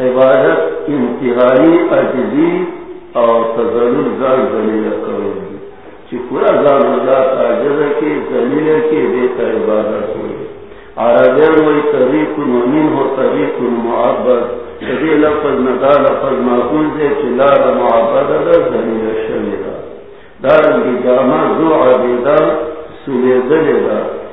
عبادت، انتہائی عجزی اور تزلل زان زلیل کرو گی چی پورا زان اللہ تاجر کے زلیل کے دیتا عبادت ہوئی۔ عربیان وی طریق مؤمن ہو، طریق معبد جدی لفظ، ندا لفظ، معقول دے چلا دا معبد دا زلیل شمیدہ دارنگی جامع زو عبیدہ سلیدہ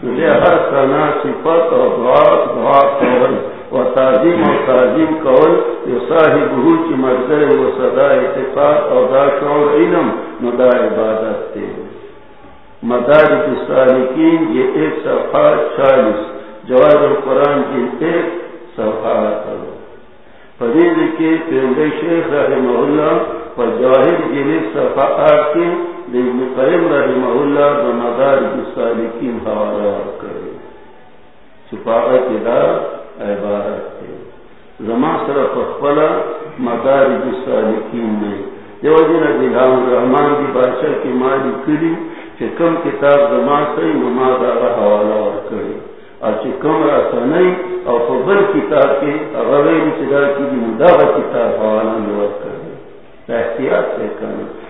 تجھے ہر سنا صفت اور دعا دعا کول و تعظیم اور تعظیم کول یو صاحب ہو کی مرگر و صدا اتفاق اور دا شعور علم ندا عبادت تے مدارک السالکین یہ ایک صفحہ چالیس، جواز القرآن کی ایک صفحہ کرو فرید کے پیندے شیخ رحمہ اللہ پر جواہر جنید صفحہ آٹھ کی لیکن قیم رحمہ اللہ بمدار سالکین حوالہ کرے۔ چھپاغ کے دا عبارت ہے۔ زما سر پخلا مدار سالکین میں یو دن غلام الرحمان کی بادشاہ کی مالی کری کہ کم کتاب زما سے نما دارا حوالہ کرے۔ اور کہ کم راستہ نہیں، اور فبر کتاب کے غیر چدا کی مداوع کتاب حوالہ نور کرے۔ احتیاط سے کرنا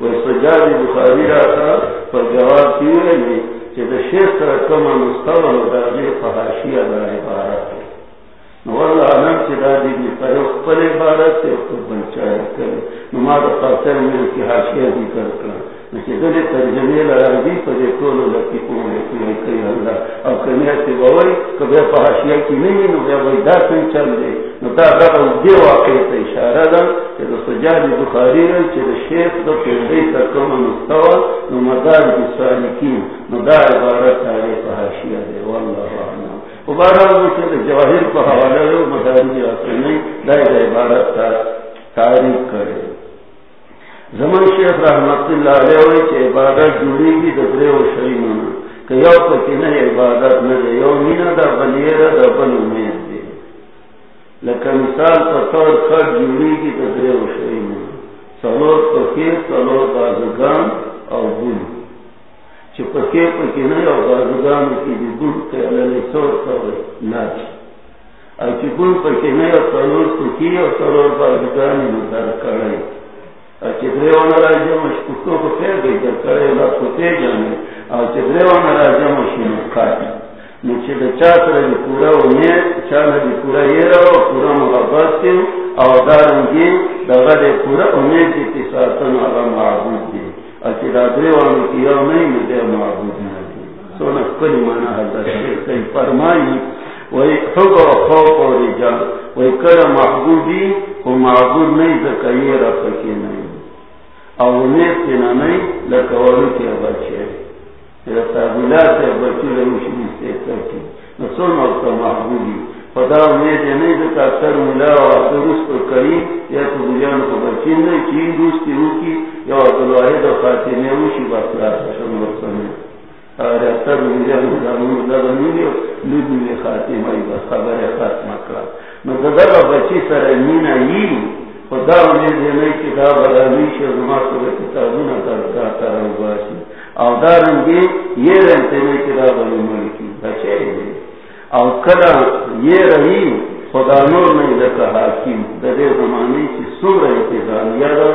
وہ سجاد بخاری راتا پر جواب کیوں ہے کہ دا شیخ طرح کم مستوى وداجی فحاشی ادا عبارت ہے۔ والله علم چی دا دې پر اخبر عبارت ہے اخبر بنچائے کرے۔ نو ما میں خاطر مې کې حاشیه ذکر کړه چې دې ترجمه لراځي په دې ټول لکه کومه کې کوي الله او کنه چې وای کبه په حاشیه کې نه نو بیا وای دا څنګه چل دی نو دا دا دې واقع ته اشاره ده چې د سجاد بخاری رل چې شیخ د پیډې تر کومه مستوى نو مدار د سالکین نو دا عبارت هغه په حاشیه ده والله اعلم جواہر کو حوالہ مداری دائر عبارت کا تعریف کرے زمن شیخ رحمت اللہ علیہ وی کہ عبادت جڑی گی دبرے و شری منا کہ یو پکی نہیں عبادت نہ دے، یو مینا دا بنیر دا بن امید دے. لیکن مثال پر طور کھڑ جڑی گی دبرے و شری منا سلور پکیر سلور بازگان اور بن چپکے پکی نہیں اور بازگان کی دی گل کے علیہ سور کوئی ناچ. اور چپن پکی نہیں اور سلور سکی اور سلور بازگان مدار کرے اور چدرے راجا مشکو کو جب کرے کو تے جانے۔ اور راجا مشین کھاتی نیچے پورا پورا یہ رہو، پورا محبت کے اور دارنگی پورا کی معبود نہیں مجھے معبود نہیں سونا مانا حضرت کئی فرمائی، وہی حب و خوف و رجال، وہی کل معبود نہیں نہیں۔ اور امید کنا نہیں لکوالو کی بچے رتابلات بچی لمشنی سے کرتی نسونا اکتا محبودی خدا امید نہیں زکا اکثر ملا و درست کری یا تو بجان کو بچین نہیں چین دوستی ہو کی یا عبدالواحد و خاتمه وشی باطلاق شن ورسنه اور اکثر بجان زمون دا بنیلی لدنی خاتمه ای بس خبر ختم کرا مدد بچی سر مینا یی خدا امید نہیں کہ دا برامیش و زما سر کتابون در دا تران باسی او دارنگی یہ رنتے نہیں کہ دا بلی ملکی بچے دی او کلا یہ رہی خدا نور نہیں لکا حاکم دے زمانے کی سور انتظامیہ دا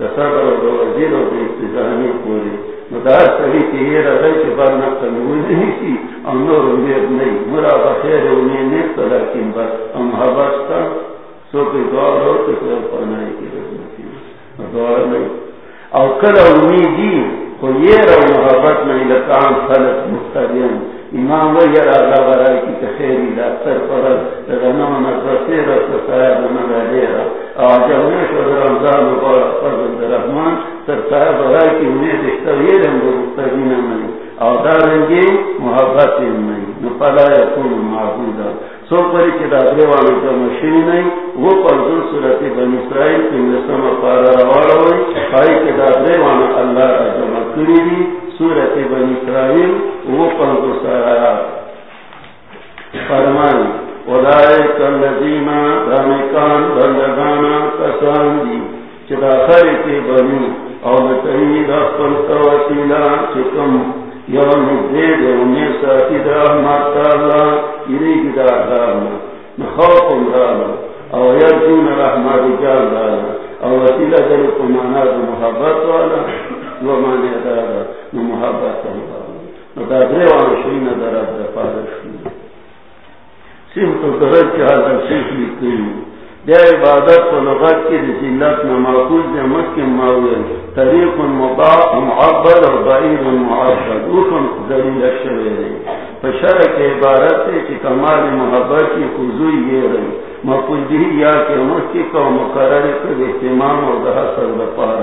دا صدر و وزیر و دا انتظامی پوری۔ مدار سبھی کی یہ رہی کہ بار نقل نہیں کی او نور امید نہیں۔ مرا بخیر امید نہیں تو بس ام حبستا سو پہ دوار ہو تو پھر پنائی کی رہی دوار نہیں او کلا امیدی خو یہ رو محبت نہیں لکا عام خلق مختلین امام و یر اللہ برائی کی تخیری دا سر پرد تغنم نفسی رس صاحب نگالیرا آجا نیشو در رمضان و بارا فرد در رحمان سر صاحب برائی کی امید اشتویر ہم دو مستقین منی آدارنگی محبت منی نپلا یکون معبودا سو پری کی دادرے والی جو مشین نہیں وہ پرزل صورت بن اسرائیل کی نسم پارا روارا ہوئی خواہی کی دادرے والی اللہ را جمع کری دی سورت بن اسرائیل، وہ پنکو سرایا فرمائی اولائک اللذینا دانکان بلدگانا کسان دی چدا خری کی بنی او نتعید اخفل قواتیلا چکم یوم دید امی ساتی دا احمد دارنا نخوف دارنا او یرجون دارنا او وسیلہ دا محبت والا دارا محبت نو دا درے وانا شوی ندر اب دا پادر درد کی دے عبادت کو لغت کی رسیلت نماکوز دے کے معاون طریق المباح مباع معبد و بعیر معبد اوکن دلیل رہے دے کے عبارت سے کہ کمال محبت کی خضوئی یہ رہی مقصدی یا کہ مکی کو مقرر کر اہتمام اور دہا سر بپا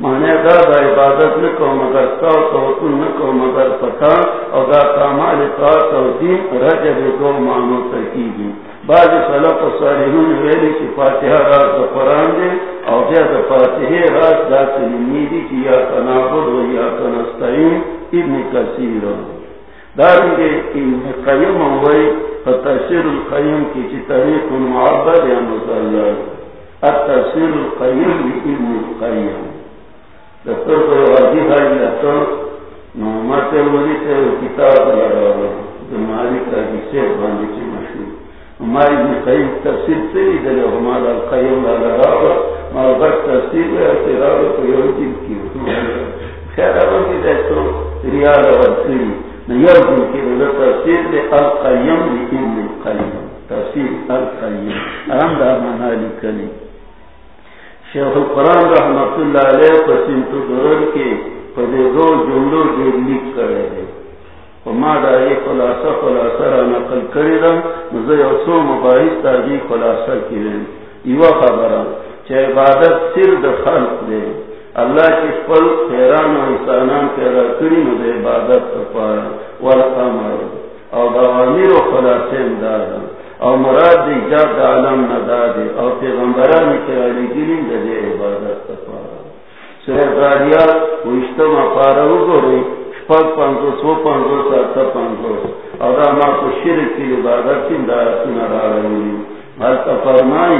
مانے دا دا عبادت نہ کو مگر سو تو نہ کو مگر پتا اور دا کمال طاعت اور دین رجب دو مانو ترکیبی. بعض سلف و صالحون ویلی کی فاتحہ راز دا قرآن دے اور جا دا فاتحہ راز دا تلیمی دی کی یا تنابد و یا تنستعین ابن کثیر. دارنگے ابن قیم ہوئی فتشیر القیم کی چی طریق المعبد یا مطلع التفسیر القیم ابن القیم دکتر کو واجی بھائی لکتر نومت ولی سے کتاب لگا دماری کا جسے باندی چی مشہور۔ ہماری قیم تفصیل سے ہی دلے ہمارا قیم لا لگا ہمارا بٹ تفصیل ہے تیرا کو یہ دل کی خیر اب کی دیکھو ریال اور سری نیار دن کی رضا تفصیل دے القیم لیکن القیم تفصیل القیم ارام دا مانا لکلی شیخ القرآن رحمت اللہ علیہ پسیم تو درد کے پدے دو جملوں دے لکھ کرے ہیں۔ ما دا ای خلاصہ خلاصہ را نقل کری دا نزا یو سو مباحث تا جی خلاصہ کی دیں ایوا خبرا چه عبادت سر دا خلق دے۔ اللہ کی فل خیران و انسانان پیدا کری نو دا عبادت تپارا والقامر او دا غامیر و خلاصہ امدادا او مراد دی جاب دا عالم ندادے او پیغمبران کی علی گرین دا دے عبادت تپارا سر غاریات و اشتما پارا ہو گو رئی پگ پانچ سو پانچ سو سات پانچ سو اور ماں کو شیر کی عبادت دا سنا رہی حالتا فرمائی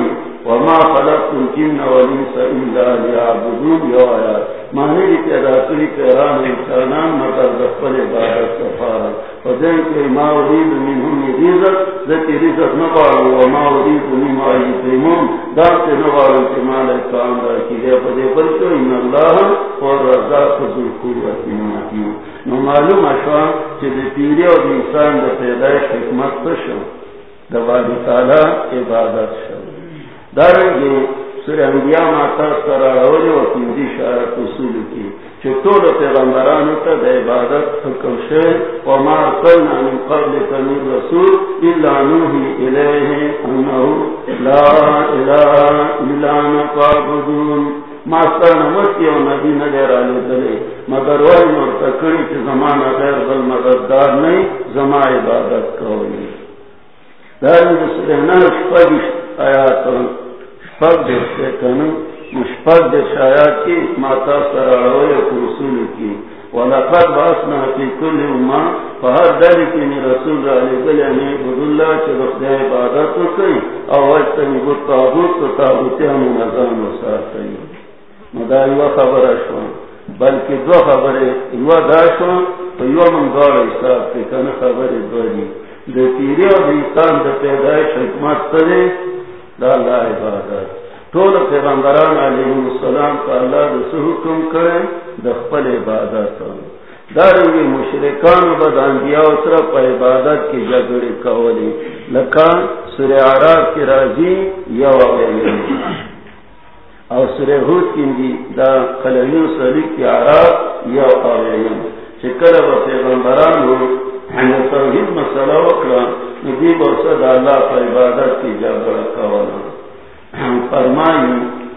وما خلقت الجن والانس الا ليعبدون يا آيات معنی دی پیدا کری پیران انسانان مگر دفل عبادت سفارا فدین کے ما ارید منہم رزق، ذکی رزق نبارو وما ارید منہم آئی تیمون دارتے نبارو کمال اکام دا کی لیا فدے بلکو ان اللہ اور رزاق ذو قوت ماتیو نو معلوم اشوان چی دی پیری اور انسان دا پیدایش حکمت تشو دبادی تعالی عبادت شو. دارنگی سر انبیاء ماتا سرارولی و تیندی شارت اصول کی چطور پیغمبرانو تا دا عبادت حکم شے وما ارسلنا من قبل تنیر رسول الا نوحی الیہ انہو لا الہ الا نقابدون ما ماستا نمت کیا نبی ندیر آلی دلے مگر وہی مرتکڑی چی زمانہ غیر بل مدددار نہیں زمان عبادت کوئی دارنگی سر انبیاء شپگشت آیات شپگ کن مشپگ دیکھ کی، ماتا سراروی رسول کی. ولقد باسنا فی کل اما فہر دلی کی نی رسول را لگل یعنی بود اللہ چه بخد عبادت کئی. او وجتنی بود تابوت تو تابوتی ہم نظام و ساتھ مدائیو خبر اشوان. بلکہ دو خبر ایو داشوان، تو یو من گار حساب کے کن خبر دوری دے تیری اور انسان دے پیدائش حکمت تلے دا اللہ عبادت. طول پیغمبران علیہ السلام کا اللہ دس حکم کرے دخپل عبادت. دارنگی مشرکان و بد انبیاء اترا پا عبادت کی جگڑی کولی لکان سر عراب کی راجی یو آگئی اور سر حود کی دا خلیون سلی کی عراب یو آگئی چکر و پیغمبران ہو توحید مسئلہ وکلا نبی اللہ عبادت کی جگڑی کولی فرمائی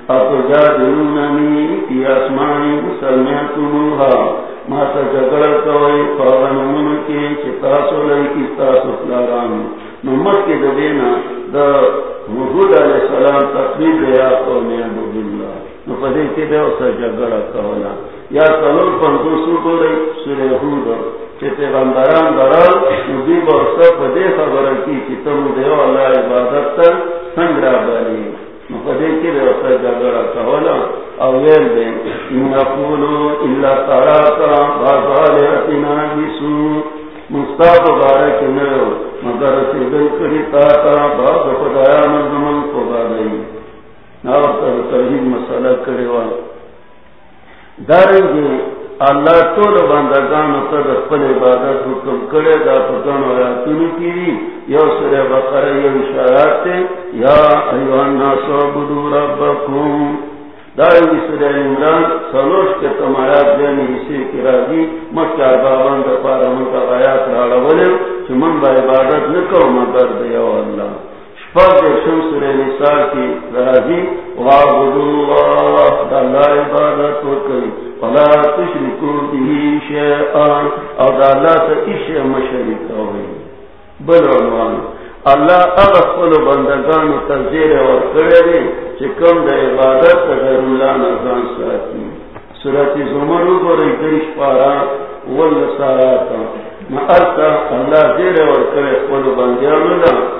اتجادلوننی فی اسمانی سمیتنوها ما سجگڑ کوئی فاغنمون چتاسو لئی تاسو نمت دبینا دا محود علیہ السلام تقریب یا قومی عبد نفذی جگڑ کولا یا سلور پندوسو کو حود چتے بندران برال نبی برسا پدے خبر کی چتم دیو اللہ عبادت تر سنگ سنگرا باری مقدے کی دے ویوسا جگڑا کولا اویل دے نقولو الا تراتا بازالتنا بسو مستاف بارک نیو مگر سیدل کری تاتا باز خدایا مزمن کو بادئی. ناوتا ترہید مسئلہ کرے والا دارنگی اللہ تو بندگان تد خپل عبادت حکم کرے، دا پتن اور تنی کی یو سر بقر یو اشارات یا ایوہ الناس عبدو ربکم. دا دارنگی سر عمران، سلوش کے تمایات جانی اسی کی راضی. مکہ بابان دا پارا من کا غیات راڑا ولے. چھ من با عبادت نکو، مگر دیو اللہ. شپاک شمس نساء کی راضی اللہ دا اللہ عبادت تشرکو به او دا اللہ تا اشیاء مشرک ہوئی بل عنوان، اللہ اغفل بندگان تنزیر دے چکم دا عبادت غیر اللہ نظام ساتی۔ سورت پارا والنساراتا مالتا اللہ زیر کرے بندگان اللہ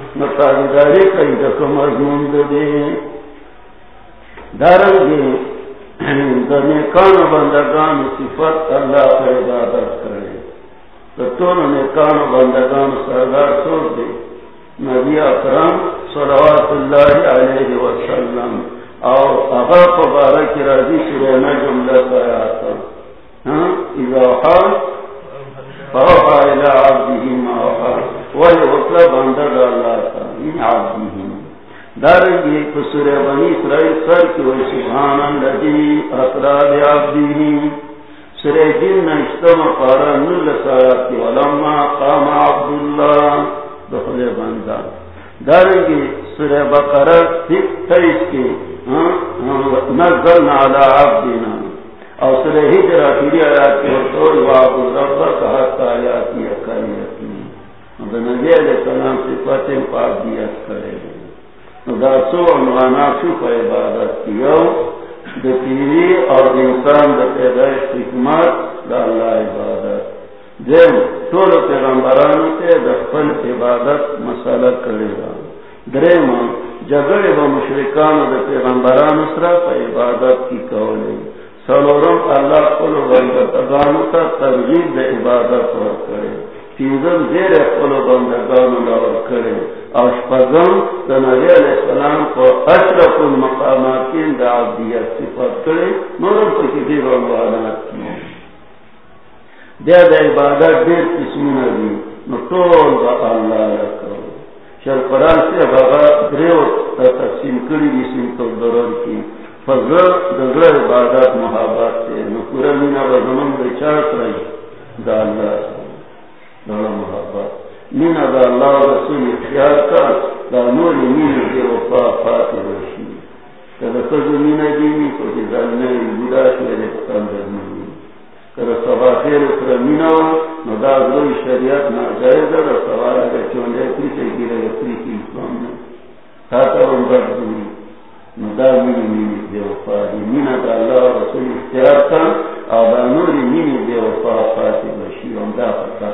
عصانا مضمون دارنگی نیکان بندگان صفت اللہ عبادت کرے۔ تو تون نیکان بندگان سردار دے۔ نبی اکرم صلوات اللہ علیہ وسلم اور اغا پبارک راضی سرینا جملہ پایا تھا ہاں، اذا حال الى عبده ما وہی وطلع بندگ اللہ تھا ان عبده دارنگی قصور بنی اسرائیل سر کی وی سبحان جن پارا نل ولما قام عبداللہ دخل بندہ۔ بقرہ ہاں، ہاں، کی نزلنا عبدنا۔ آیات کی کی نبی علیہ السلام دا سو شو پا عبادت کیو دا پیری اور انسان دا پیدایش حکمت دا اللہ عبادت۔ دیم طول پیغمبرانو تے دا خپل عبادت مسئلہ کرے گا۔ دریم جگڑ و مشرکان و پیغمبران اسرا پا عبادت کی کولے۔ سلورم، اللہ قلو بندگانو تا ترغیب دا عبادت ور کرے تیزم زیر قلو بندگانو لور کرے اشپگم دا نبی علیہ السلام کو اشرف المقاماتین دا عبدیت صفت کرے نورم پا کسی رنوانات کی دیا دا عبادت دیر قسمون دی نطول دا اللہ لکر شر قرآن سے بابا دریو تا تقسیم کری جسم تو درر کی. فضل دزر عبادت محابات سے نکورا مینا بزمان دا چارت رئی دا اللہ دا محابات مینا دا اللہ رسول اختیار کا دا نور مینا دی وفا فاتح رشی کدا کزو مینا دیمی کو دی ظلمه بودا شوئے پتن درمی کدا سبا خیر اکرا مینا نو دا ذوی شریعت ناجائز دا سوارا دا چونجے پریچے گیرے پریچے اسلام نے تاتا ان بات دوری نو دا مینی مینی بے وفا دی مینا دا اللہ رسول اختیار کا او دا نوری مینی بے وفا فاتی بشیر ان دا فتا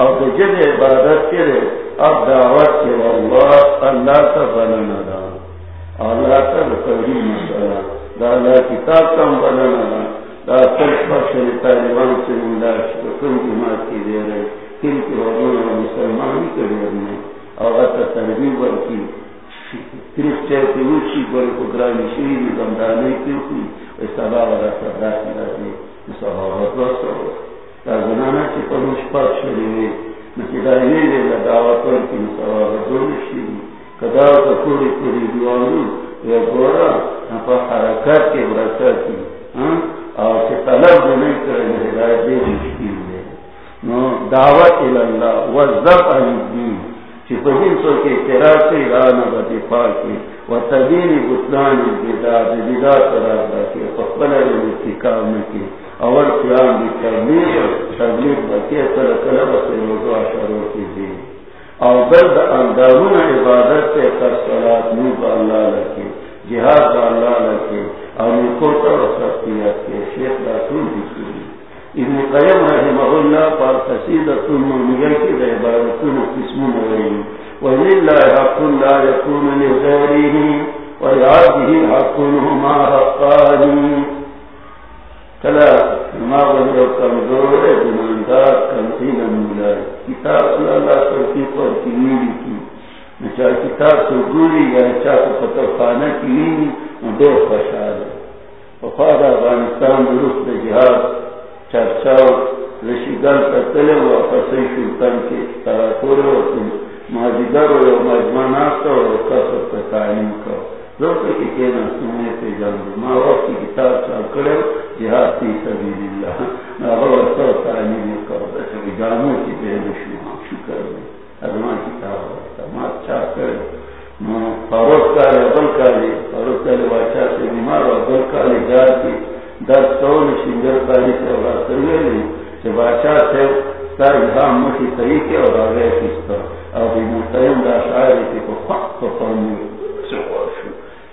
او دجل عبادت کرے اب دعوت کرے اللہ اللہ تا بلنا دا. اللہ تا بقریم مسئلہ دا کتاب کم بلنا دا. دا طالبان سے ملاش کم جماعت کی دے رہے کن کی وضونا مسلمانی کے دے رہے اور اتا تربیب ورکی کرسچے کی اوچی بڑی قدرانی شیری بندانے کی. ہوئی وی سبا ورہ سبا کی دا زنانا چی پلوش پاک شری ہوئی۔ نکی دائنے لے لدعوت ورکی مسابا وطلس شیری کوری کوری دیوانو یا گورا ہاں، نپا حرکات کے برکات کی۔ ہاں اور طلب جو کرے ہدایت دے مشکل ہے نو، دعوت اللہ وزب علی الدین۔ چی پہین سو کے اعتراض سے رانا بدفاع کی و تدین بطلان بیداد بیداد ترادا کی فقبل الاتقام کی اول قیام بھی تبلیغ تبلیغ بکی اثر کلب سے موضوع شروع کی دی اور درد اندامون عبادت سے کر صلات نوب اللہ لکی جہاد اللہ لکی اور کوتا و سختیات کے شیخ دا رسول بکلی ابن قیم رحمہ اللہ پر قصیدت المنیہ کی دے عبارتون قسمون ویلی وَلِلَّهِ حَقٌ لَا يَكُونُ لِغَيْرِهِ وَيَعَدِهِ حَقٌ هُمَا حَقَّانِ۔ کلا ما بندر کمزور ہے دماندار کتاب اللہ توفیق اور کی. کتاب یا خانہ کی خوشحال ہے وفاد افغانستان درست جہاد چرچاو رشیدان تتلے و اپسی کے تراکور مجمع تعلیم کا کی کہنا سننے پہ جانو ماں باپ کی کتاب چل کرے جہاد کی سبیل اللہ میں ورسو تعلیم کرو بچے جانو کی بے نشما شکر میں ارما کتاب ورسا ماں اچھا کرے۔ فروخ کالے ابل کالے فروخ کالے بادشاہ سے بیمار ابل کالے جا کے دس سو شنگر کالی سے اور کروے لی کہ بادشاہ سر گام مٹی طریقے اور آگے کس طرح ابھی متعین دا شاعری کی کو فق کو فرمی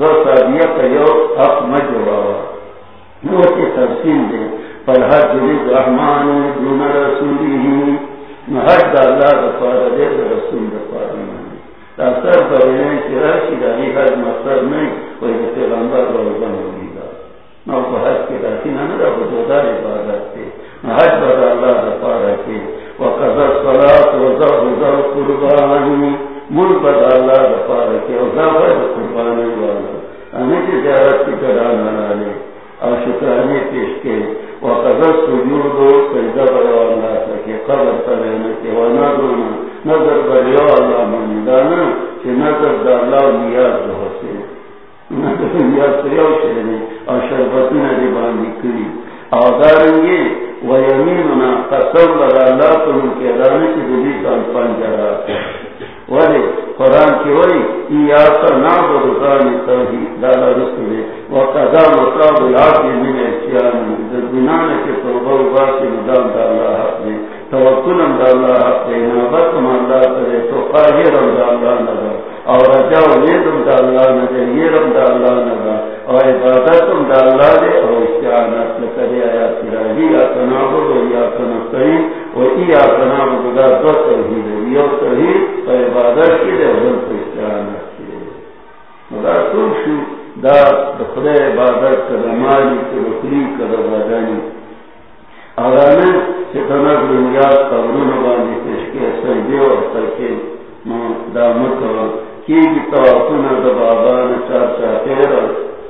دو صحابیت یو حق مجھوڑا نو کی تفصیل دے پر حج رض رحمان دون رسولی ہی حج دا اللہ دے رسول دفار نہیں تاثر برینے کی راشی دا مقصد نہیں کوئی دا پیغمبر روزن ہوگی دا۔ نو کو حج کے داخل نہ دا بدودار عبادت تے حج بدا اللہ دفار کے۔ وقضر صلاة وزر وزر قربانی مل بدا اللہ کے وزر وزر قربانی والا ہمیں کی زیارت کی کران لے اور شکرانے پیش کے۔ سجدہ اللہ سکے قبر کے نظر اللہ کہ نظر دا اللہ نیاز دو نظر نیاز یعنی اور کری۔ قسم اللہ کے کی دلی ولی، قرآن کی ولی ایاکا نعبد ثانی توحید دالا رسولے وقضا مطاب العبد من احسیانی در بنانے کے توبہ باسی مدام دا اللہ حق دے توکلم دا اللہ حق دے نابتم اللہ کرے، تو قاہرم دا اللہ نگا اور رجاو نیدم دا اللہ نگا یرم دا اللہ نگا اور عبادتم دا اللہ دے، اور استعانت لکرے آیات راہی آتا نعبد و ایاکا نستعین و ایاکا دو توحید توحید عبادت کی دے استعانت کی دے. مگر تم شو دا عبادت کدا مالی کدا خلی کدا آرانے قبرون باندی سجدے اور دا کی توافن دا بابان چار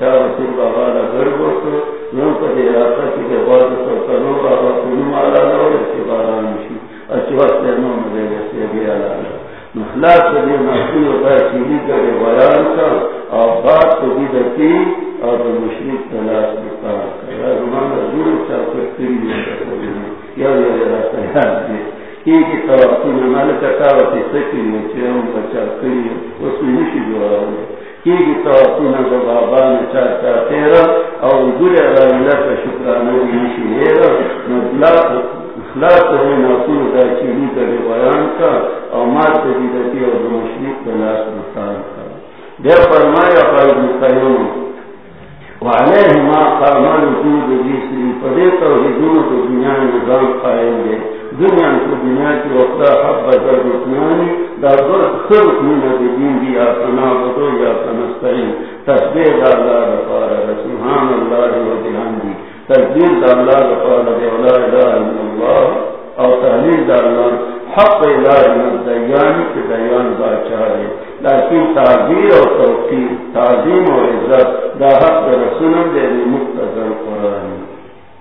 چاو بابا بوتو نو راتا کی بابا کنو مالا نو اسی بارا نشی. وقت نو مدے دا چیلی بیان اور بات تو اور تلاش یا رومان یا یا راتا سکی نیچے ہم بچا اس میں نشی جو آئے کی کی توقع تیرا اور گرے رائلہ کا ایرا اخلاق ہے دا چیلی بیان کا اور مات اور مشرق تلاش کا. دیر فرمایا قائد وعلیہ ما قامان فدیتا و دنیا نظام قائم دے دنیا کو دنیا کی وقت حب بزر رکنانی دا در خلق من دین دی یا تنابتو یا تنستعین تصبیر دا اللہ رفارہ سبحان اللہ و دیان دی تصبیر دا اللہ رفارہ دی اولا الہ الا اللہ. او تحلیل دا اللہ. حق الہ الا دیانی کی دیان باچا ہے لیکن تعبیر و توقیر تعظیم و عزت دا حق دا رسولم دے مقتضر قرآن.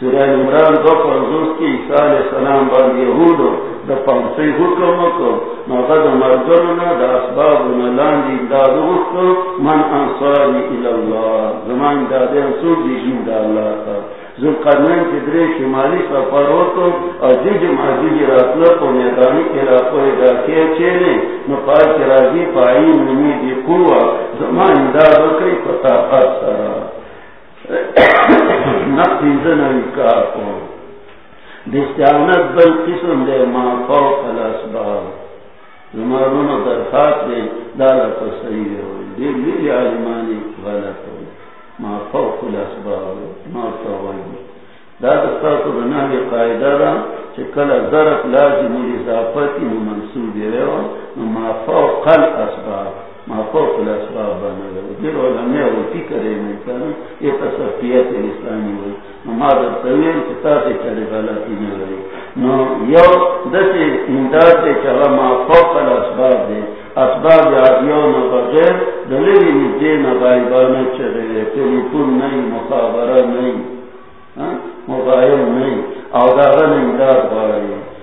سورہ عمران دو فرزوس کی عیسیٰ علیہ السلام بان یہودو، دا پانسی حکم کو نوغد مرگرنا دا اسباب نلان دی دادو اکو، من انصاری الاللہ، زمان دادے انصور دی جن دا اللہ تا۔ ذو قرنین کی درے شمالی سفر ہوتو اور جج مجیجی راتلو کو میدانی کے راکو ادا کیا چیلے نو پائی کے راجی پائی نمی دی قوہ، زمان دادو کئی پتا قد سرا۔ نقی زنوی کافو دستیانت بل قسم دے ما فوق الاسباب. درخات دے دالا ہوئی دے لیلی علمانی غلط ہوئی ما فوق الاسباب. ما فوقی. دا بناوی قائدہ چکل لازم منصوبی ما فوق الاسباب. ما الاسباب بنا دیر علماء و فکر امکان یہ تصفیت اسلامی ہوئی ما در طویل کتاب چلی غلطی نہ نوری نو یو دسی امداد دے چلا ما الاسباب دے اسباب عادیو نو بغیر دلیلی نجے نبائبانا چلے تلیفون نہیں مخابرہ نہیں موبائل نہیں او داغن امداد باری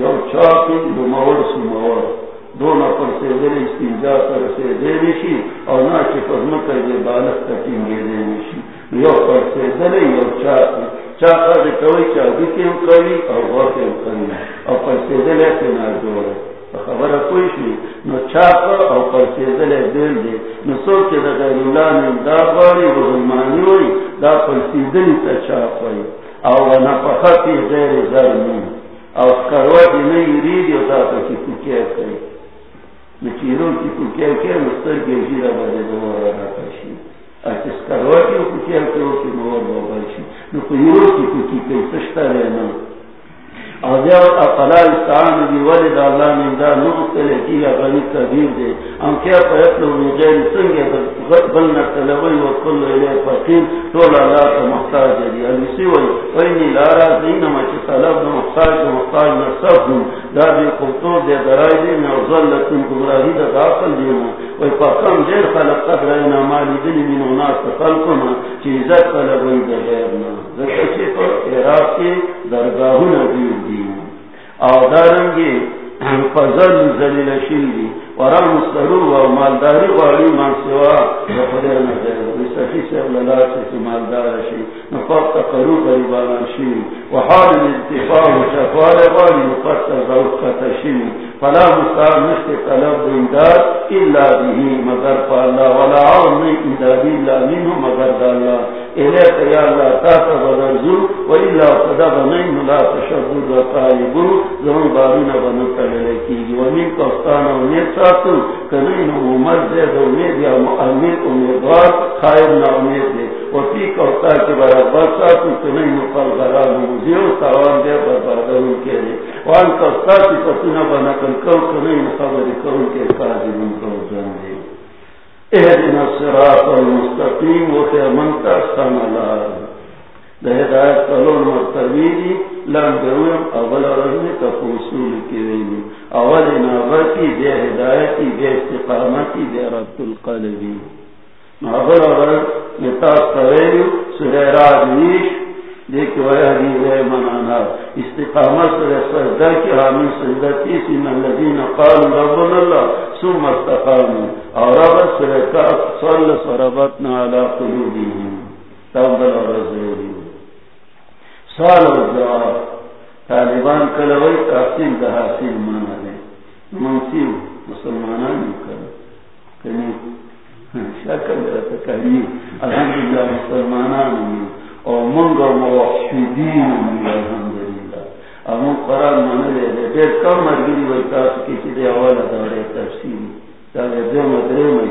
یو چاکی دو مور مور سے سے نہ کہ پزمکر دے بالک کٹیں یو پر سے دل یو چاکی چاکا کوئی چاکی پر سے خبر کوئی شی. نو چاکا پر سے دل نو دا غیر اللہ دا باری و ہوئی. دا پر سے تا چاک ہوئی. غیر او کروا دی نئی ریدی او تا تا کی ککیا کی ککیا کئی مستر گی جیرا بده کروا کی ککیا کئی او کی موار بابایشی نو پیرو کی ککی کئی سشتا لینا اقلا استعان دی ولد اللہ من دا نغتل کی جی غنی کبیر دے ام کیا پیتلو من سنگے بلنا تلوی و علی فقیر طول اللہ تا محتاج دی امیسی وی وینی لارا زینما چی طلب محتاج محتاج نصف دن دا دی قلطور دے درائی دی میں اوزر لکن گمراہی دا داخل دینا وی پاکم دیر خلق تک اینا مالی دلی من اناس تخلقنا چی عزت طلبی دا غیرنا ذکر چی پر عراق کے درگاہون نبیو دی او دارنگی فضل زلیل شیدی ورام مسترو و مالداری غاری من سوا رفضی نظر بسخی سیب للاسی سی مالدار شی نفاق تقرو قریبانا شی و حال الاتفاق و شفال غاری نفاق تزوقت شی فلا مستعب نشت طلب دندار الا بیهی مگر پا اللہ ولا عون نئی امدادی اللہ مگر دا اللہ الیت یا اللہ تاتا بدرزو و الا صدق نئی ملا تشدد و طالبو زمان بارون بنتا لکی و من کفتان و نیتا ساتو کنین عمر دے دو امید یا امید امیدوار خائر امید دے تی برابر دے کے وان کل خبر کے کو اہدنا الصراط المستقیم ہدایت کلون مرتبیدی لن درویم اول رجل تفوصول کی ویلی اول نابتی دے ہدایتی دے استقامتی دے ربط القلبی. اول رجل نتاس قویلی سورہ راجویش دیکھ ویا دی منانا استقامت سورہ سجدہ کی حامل سجدہ تیسی من لدین قال ربنا اللہ سم استقاموا. اور رب سورہ کاف صل سربتنا علی قلوبیہم تبدل رزولی سال و جواب. طالبان کلوئی تحصیل دا حاصل مانا دے منصیب مسلمانان کنی شکل رہتا کہنی الحمدللہ مسلمانان او قرآن مانا دے دے دیر کم مرگیلی وی تاس کسی دے اولا دارے تفسیری تاگے دے مدرے میں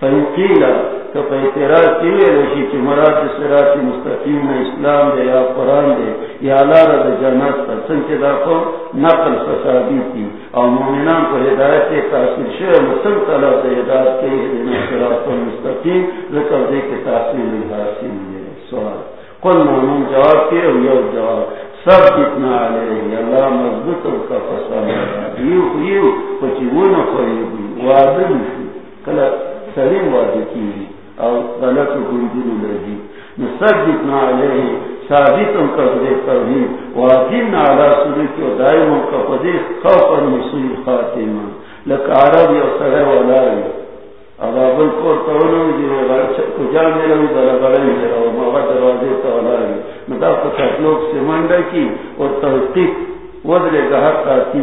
فیقیلا تو پہ اعتراض رشی چی مراد سراتی مستقیم اسلام دے یا قرآن دے، یا لارا دا جنت تا سنچے دا کو نقل فسادی تھی۔ اور مومنان کو ہدایت کے تاثیر شعر مسلم طلب دے ہدایت کے دینا سراط مستقیم ذکر دے کے تاثیر حاصل دے۔ سوال۔ کل مومن جواب کے اور یو جواب۔ سب کتنا علیہ اللہ مضبوط کا فساد۔ یو یو، پچی وہ نہ خوئی وعدن کلا سلیم وعدے کی اور غلط گنجن لگی نصدقنا علیہ ثابتم قدر توحید واجن علی سلوک و دائم کا قدر خوف المسوی خاتمہ. لک عرب یا سرے ولائی اب کو تونو جو غلط کجا میرا در غلط میرا و مغا دروازے تو ولائی مدا کچھ لوگ سے منڈا کی، اور تحقیق ودرے گہر کا تی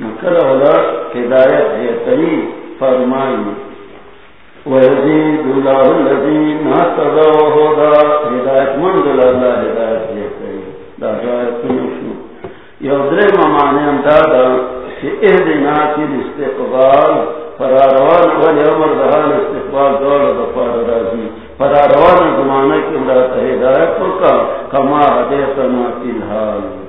گایا نکل اولا ہدایت ہے فرمائی۔ وَيَزِيدُ اللَّهُ الَّذِينَ ہدایت مند اللہ ہدایت دا نشو ممانے امدادا کہ اہدنا کی استقبال، فراروان عمر دہان استقبال دفار فراروان زمانہ کی امداد ہدایت کا، کما حدیثنا فی الحال۔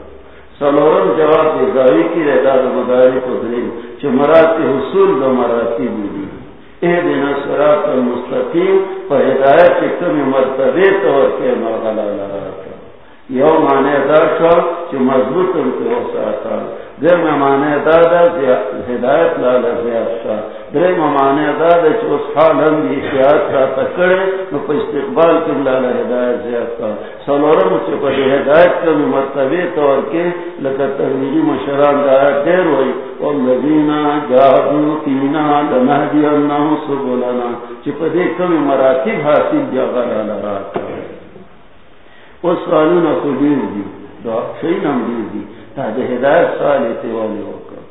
سلورم جواب دے، گاڑی کی رہتا تو مداری کو دلیم چھ مراتی حصول دو مراتی بودی اے دینا سرات مستقیم پا ہدایت کے کمی مرتبے طور کے مرغلا لراتا یو مانے دار شو چھ مضبوط ان کے وساتا در مانے دادا ہدایت لالا زیاد شا در میں دادا چھ اس حال ہم سیاد تکڑے، نو پا استقبال کن لالا ہدایت زیاد کا سلورم چھ پا ہدایت کن مرتبی طور کے لکا تحویلی مشران دایت دیر ہوئی۔ والذین جاہدو تینا لنہدی انہو سبولنا چھ پا کم مراتب حاصل جاگا لالا راتا وہ سوالوں کو دیر دی صحیح نام دیر دی۔ تاکہ ہدایت سوال تے والے ہو کر۔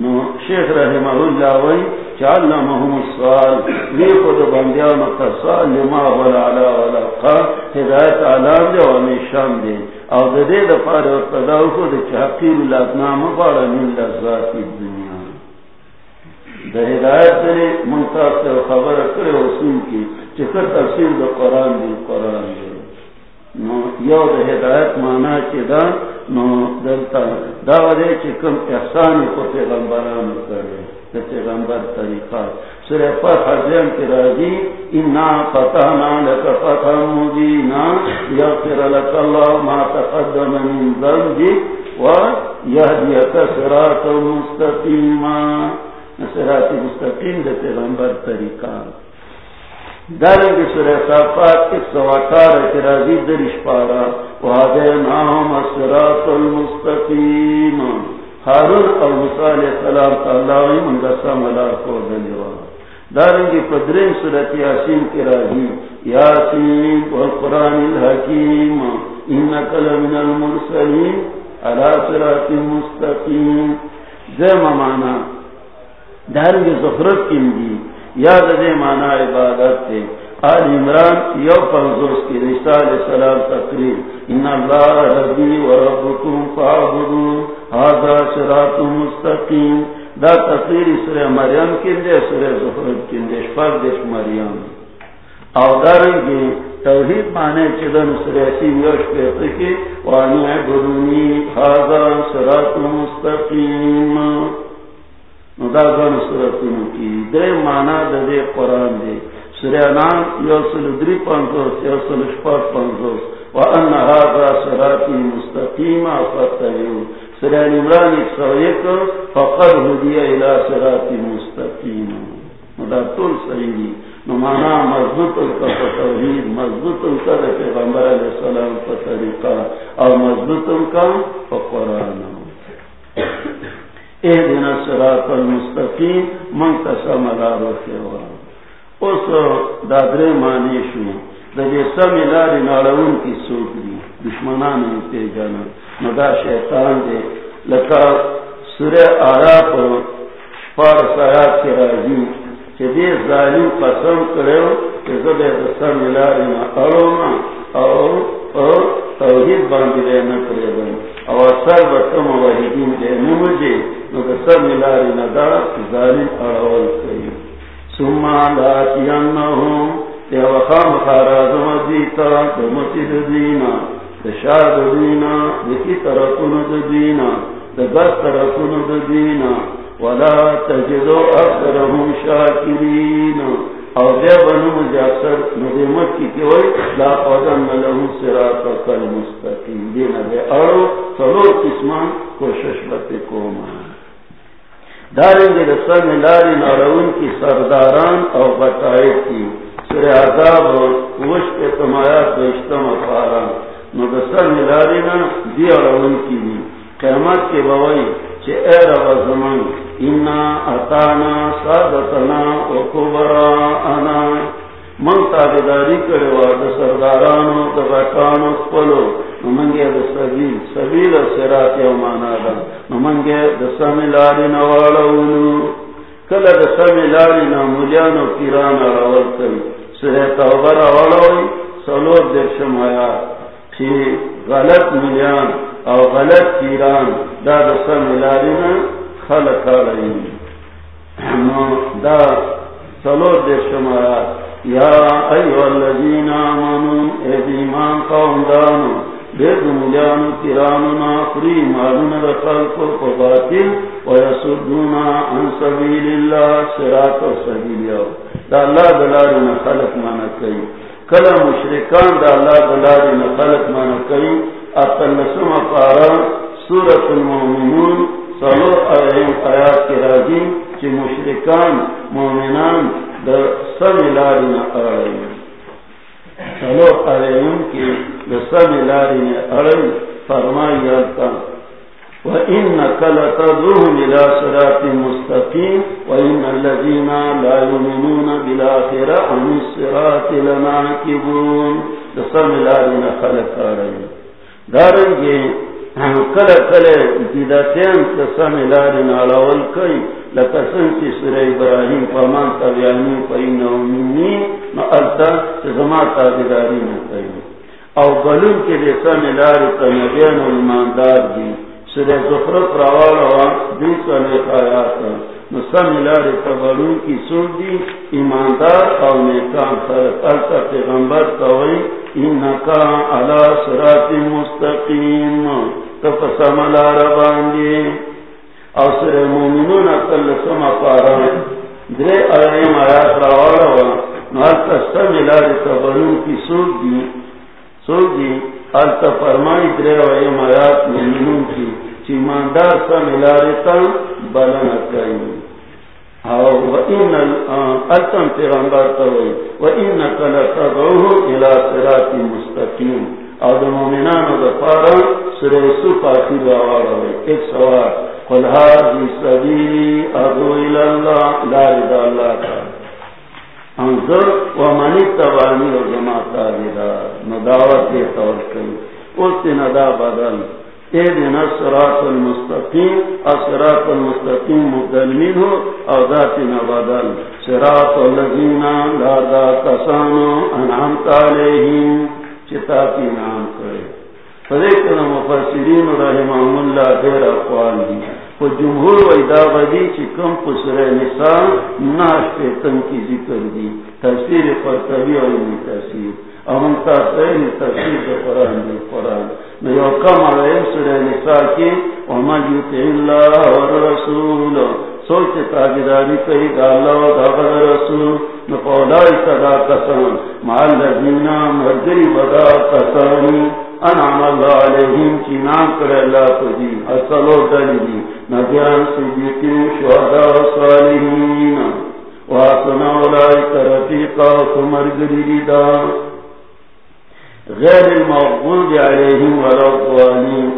نو شیخ رحمہ اللہ وی چال لی خود سوال لما ولا علا ولا قا۔ ہدایت دے دے۔ او دے دے دفار خود من لذات دنیا۔ دے ہدایت دے خبر کرے وسیم کی، چکر تفسیر دے قرآن دے قرآن دے۔ نو یو د ہدایت مانا چی دا، نو دلتا دا ودے چی کم احسان کو پیغمبران کرے، دا پیغمبر طریقہ۔ سر فتح حضیم کی راجی انا فتحنا لکا فتح مبینا یغفر لکا اللہ ما تقدم من ذنبی و یهدیک سرات مستقیما سرات مستقیم دا پیغمبر طریقہ۔ دارے دارنگی سورہ صافات ایک سو اٹھار اعتراضی درش پارا وَهَدَيْنَاهُمَ الصِّرَاطُ الْمُسْتَقِيمَ حارون اور موسیٰ علیہ السلام کا اللہ من دسا ملا کو دلیوا دارنگی پدرین صورت یاسین کی راجی یاسین والقرآن الحکیم۔ انکا لمن المرسلین علا صراط مستقیم۔ زیم مانا دارنگی زخرت کم دی یاد دے مانا عبادت تے آل عمران یو پنزوس کی رسال سلام تقریر۔ ان اللہ ربی و ربکم فعبدو حاضر صراط مستقیم۔ دا تقریر سورہ مریم کندے سورہ زخرت کندے شفاق دیش مریم۔ او دارنگی توحید مانے چدن سورہ سیم یوش پیتا کی وانی عبدونی حاضر صراط مستقیم۔ نو دا گن سورتون کی دے مانا دے قرآن دے سورہ نام یو سل دری پنزوس یو سل شفاق پنزوس وان هذا صراطی مستقیم فتحیو سورہ عمران ایک سو ایک فقر ہدیہ الى صراط مستقیم مدار طول صحیح دی نمانا مضبوط کا فتوحید مضبوط کا پیغمبر علیہ السلام کا طریقہ اور مضبوط کا فقران اے دن صراط المستقیم من قسم اللہ رفیوا اس دادرے مانی شو دجے سمی لاری نارون کی سوک دی دشمنان تے جانا مدا شیطان دے لکا سورہ آراپ پارس آیات کے راجی چھ دے ظالم قسم کرے کہ زبے دستا ملاری نا ارونا او توحید باندی دے نکرے دے او اثر بکم وحیدین دے نمجے نو دستا ملاری وخام خارازم دیتا دینا دشاد دینا دکی طرفون دینا طرفون دینا. ولا تجدو اکثرهم شاکرین. او دے بنو مجاسر ندیمت کی کیوئی لا قدم لہو سراتا کل مستقیم دینا دے ارو سلو قسمان، کوشش بتے کوما داریں گے رسل ملاری نارون کی سرداران او بتائے کی سر عذاب اور وش کے تمایا تمایات بیشتم افاران مدسر ملاری نا دی اور ان کی دی. قیمت کے بوئی چھ اے رب زمان، انا اتانا سادتنا و کبرانا من تابداری کرے وا د سردارانو د بکانو پلو نمنگے د سبیل سبیل سرات یو مانا دا نمنگے د سمیلاری نوالونو کل د سمیلاری نمولیانو پیران راول کری سرے توبر آوالوی سلور در شمایات غلط ملیان او غلط پیران دا دسا ملارینا خلق آرہی دا سلو دے شمارات یا ایو اللذین آمنو، اے قوم دانو دے دو ملیانو پیرانو مالون و باطل عن سبیل اللہ سرات و سبیل یاو دا اللہ خلق مانا کئی کلا مشرکان دا اللہ دلاری نخلق مانا کئی اقل پارا المومنون صلو آیات کی راجی چی مشرکان مومنان دا سم لاری نخلق صلو آئیم کی دا سم لاری نخلق فرمائی یالتا وإنك لتدعوهم إلى صراط مستقيم، وإن الذين لا يؤمنون بالآخرة عن الصراط لناكبون۔ تصم الآلين خلق آرين دارنگی کل کل دیداتین تصم الآلين على لکسن کی سر ابراہیم فامان تبیانی فإنه منی نعلتا تزمات آدھداری نکئی او بلون کے لسان الآلين تنبین و ایماندار دی. سورہ زخرت راوالا دیس والے آیات نسم ملار تبرون کی سن دی، ایماندار او نیکان خلق التا پیغمبر کوئی انکا علا سرات مستقیم. تفسم لار باندی. او سورہ مومنون اکل سم پارا درے آئیم آیات راوالا و نالتا سم ملار تبرون کی سن دی۔ سن دی۔ التا فرمائی درے آئیم آیات مومنون کی۔ چیماندار سا ملارتا بلن کئی التم پیغمبر توئی و انک لتدعوه الى صراط مستقیم۔ او دا مومنان و دا پارا سر سوف آخر آوارا ایک سوار قل هذه لا رضا انظر منی تبانی و نداوت طور کئی اس بدل. اہدنا صراط المستقیم اصراط المستقیم مدلمین ہو او ذات نبدل. صراط اللذین لادا کسانو انعامت علیہم. چتا کی نام کرے فذکر مفسرین اللہ دیر اقوال دی جمہور و چکم پسر نسان ناش پیتن کی ذکر دی. تفسیر پر طبی اور تفسیر. امن کا تفسیر قرآن دی قرآن. میں کم علیہ سر نسا کی ومن یوتی اللہ ورسول سوچ تاجداری کئی گا اللہ و دابد رسول نقولائی صدا قسم، مال لذینا مرگری بدا قسمی انعام اللہ علیہم کی نام کرے اللہ کو جی، دی اصل و دلی نبیان، صدیقین، شہداء صالحین۔ واسنا اولائک رفیقا کمرگری دا غیر المغضوب علیہم ورضوانین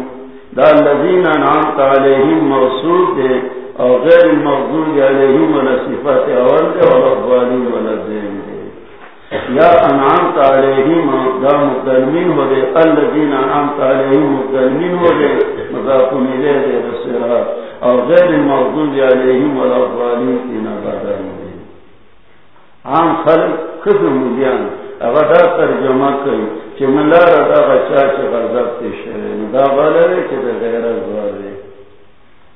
دا الذین انعامت علیہم موصول دے اور غیر المغضوب علیہم ولا صفات اول دے ورضوانین ولا دین دے یا انعام تعلیہم دا مقدمین ہو دے، الذین انعام تعلیہم مقدمین ہو دے، مضاف ملے دے رسرات اور غیر موضوع علیہم والافوالین کی نبادان دے. عام خلق خفر ملیان اگر ترجمہ کئی چی ملا ردا غچا چی غرزب تی شرے ندا بالا رے چی دا غیر ازوار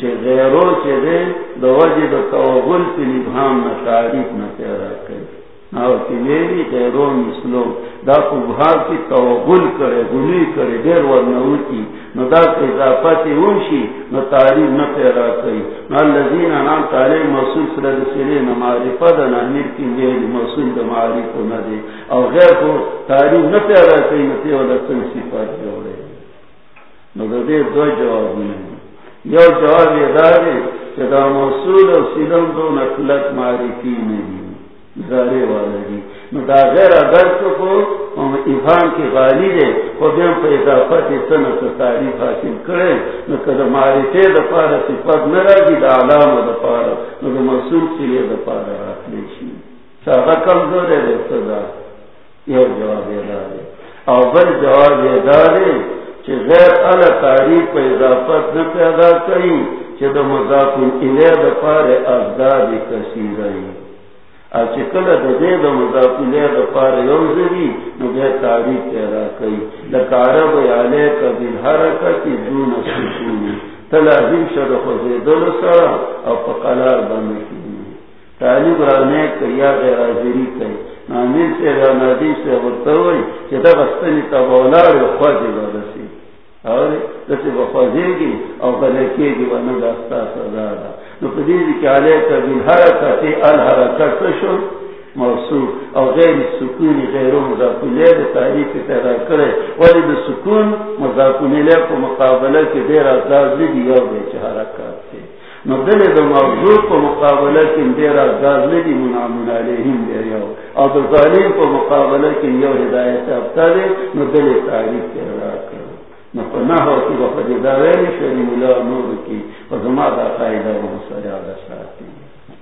چی غیرو چی دے دا وجہ دا توغل پی نبہام نشاریف نتیرا کئی. میری غیرون مسلو دا کبھا کی توغل کرے، گلی کرے، دیر ورنو کی. نو دا اضافت اونشی نو تعریف نہ پیدا کئی. نو اللذین انام تعلیم موصول سرد سلی نو معرفہ دا نامیر کی میری موصول دا معرف نہ دے غیر کو تعریف نہ پیدا کئی، نو تیو لکن صفات جوڑے. نو دا دے دو جواب نہیں یو جواب یہ دارے کہ دا موصول اور سلم دو نکلت معرفی نہیں زارے والا جی نو دا غیر اگر تو کو ایفان کی غالی دے کو بیم پہ اضافہ اضافت سنت تعریف حاصل کرے نو کدا معرفے دا پارا صفت نرا جی دا علام دا پارا، نو دا مسئول سلے دا پارا رکھنے شی۔ چاہا کمزور ہے دے دے صدا یہ جواب ادا دے او بل جواب ادا دے غیر علا تعریف پہ اضافت نہ پیدا کری چھ دا مضافن الہ دا پارا ازداد کسی رہی چکل دے دا مضافلے دا پار یوزری نو بے تعریف پیدا کئی۔ لکارب یالے کبیل حرکتی دون سکونی۔ تلازم شد خوزیدل سرا او پا قلار بنکی تعلیب رانے کیا غیر حاضری کئی۔ نامیر سے رانادی سے غرطوئی چی دا غستنی تبولار خواجی برسی اور دسی بخوزی گی او بلکی گی ونو دستا سزا دا۔ نو کی الحرکت شو او غیر تعریف پیدا کرے۔ ولی دا سکون مضافولی کو مقابلہ کی دیر ازاز دی یو بیچ حرکات تے۔ نو دل دا موضوع کو مقابلہ کی دیر ازاز دی منامن علیہم دیر یو۔ او ظالم کو مقابلہ کی یو ہدایت ابتا دے، نو دل تعریف پیدا کرے۔ ملا نور کی دا قائدہ و ساتی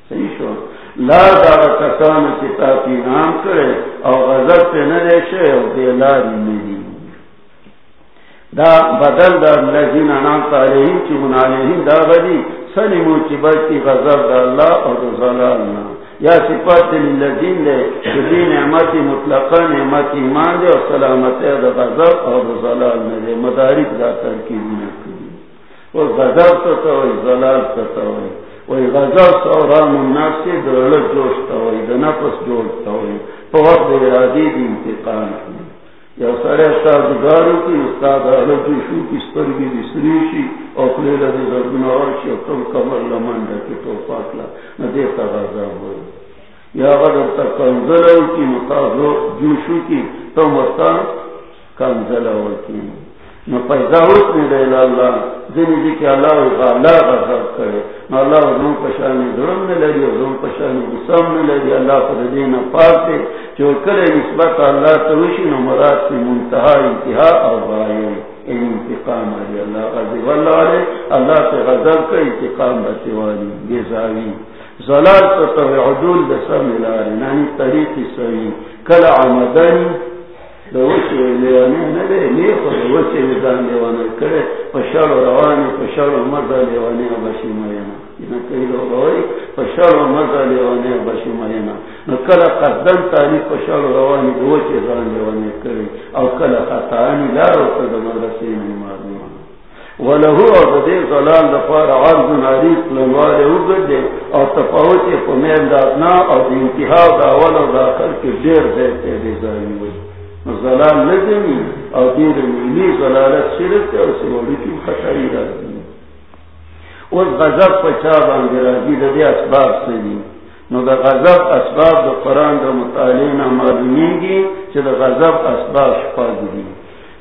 صحیح شو لا دا کسان کی نام کرے او نہ او دے لاری میری دا بدل دا لذین چی منالیہم دا غدی سلمو چی بچی دا اللہ او دا ظلالنا یا صفات للذین دے دی نعمت مطلقا نعمت ایمان دے اور سلامت دا غضب اور دا ظلالنا دے، مدارک دا ترکیب نکلی وہ غضب تو تو زلال تو تو وہ غضب سورام الناس سے دولت جوشتا ہوئی دا نفس جوڑتا ہوئی تو وقت ارادی دی انتقام کی۔ یا سارے استاد گارو کی استاد آلو کی شو کی سترگی دی سریشی اور خلیل دی زرگنا ورشی اور تم کمر لمن رکی تو پاکلا نہ دیتا غضب ہوئی یا غضب تک کنزلو کی مقابلو جوشو کی، تو مستان کم زلا ہوتی نو پیدا اس نے دے اللہ دن جی کہ اللہ اللہ غضب کرے. نو اللہ ازم پشانی درم نے لگی ازم پشانی بسم نے لگی اللہ پر دین پاک دے جو کرے نسبت اللہ توشی نو مراد کی منتہا، انتہا اور بائی انتقام علی اللہ غضب اللہ علیہ اللہ سے غضب کا انتقام بچے والی بیزاوی زلال تو عدول دسم الاری نانی طریقی سوی. کل عمدنی لیوانے کرے پشاڑ روانی پشاڑ مزہ لیوانے بشی مرینا کئی لوگ ہوئی پشاڑ مزہ لیوانے بشی مرینا نہ کل قدم تاری پشاڑ روانی دوچے زان لیوانے کرے او کل خطانی لارو کد مدرسی معلوم ولہو او دے زلال دفار عرض ناریس لنوارے اگد دے او تفاوچے پمیل دادنا او انتہا دا اول دا آخر کے دیر دیتے دے زانی وجہ زلال لگنی اور دیر ملی زلالت شرک اور سوڑی کی خطائی راضی اس غضب پچا باندھ راضی دے اسباب سے نو دا غضب اسباب دا قرآن دا مطالعہ معلومی گی چھ دا غضب اسباب شپا دی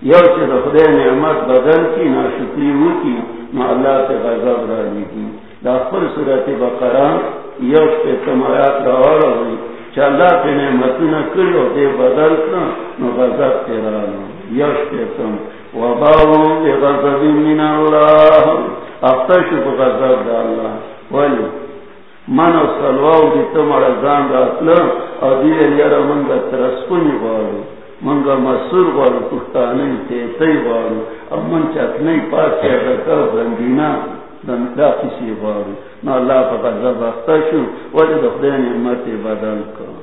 یو چھ دا خدای نعمت بدل کی ناشکری ہو کی نو اللہ سے غضب راضی کی دا خل صورت بقرآن یو شپیتم آیات را ہوئی چلا پینے متنا کرو دے بدل کا نو غضب تیرانو یش پیتم وباو بے غضب من اللہ. افتش بے غضب دا اللہ. ولی، من و سلواو دی تم رزان دا اطلا او دیل یرا منگا ترسکنی بارو منگا مسور بارو پختانی تیتی بارو اب من چکنی پاس کیا بندینا دا کسی بارو نو اللہ پا غضب اختشو وجد خدین امت بدل کر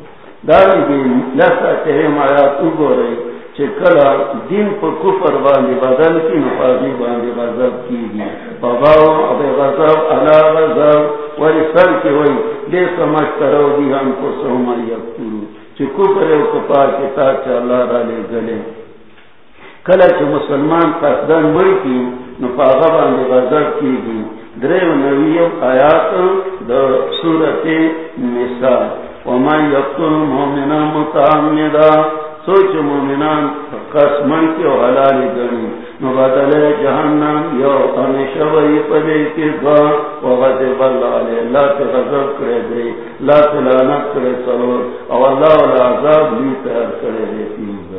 داری دین لسا تہم آیات اگو رہی چھے کلا دین پا کفر باندی بدل کی نفاظی باندی غضب کی گی باباو، ابی غضب علا غضب، ولی سر کی وی دے سمجھ کرو دی ہم کو سوما یکتورو چھے کفر او کپا کتا چھے اللہ را لے گلے کلا چھے مسلمان قصدن مر کی نفاظا باندی غضب کی گی آیات دا نساء یقتل مومنا متعمدا، سوچ مومنان قسمن کی و گنی مبادل جہنم یو ہمیشہ وی پدے اللہ علیہ اللہ غضب کرے دے اللہ کرے سلور اللہ والعذاب لی تیار کرے دے تیز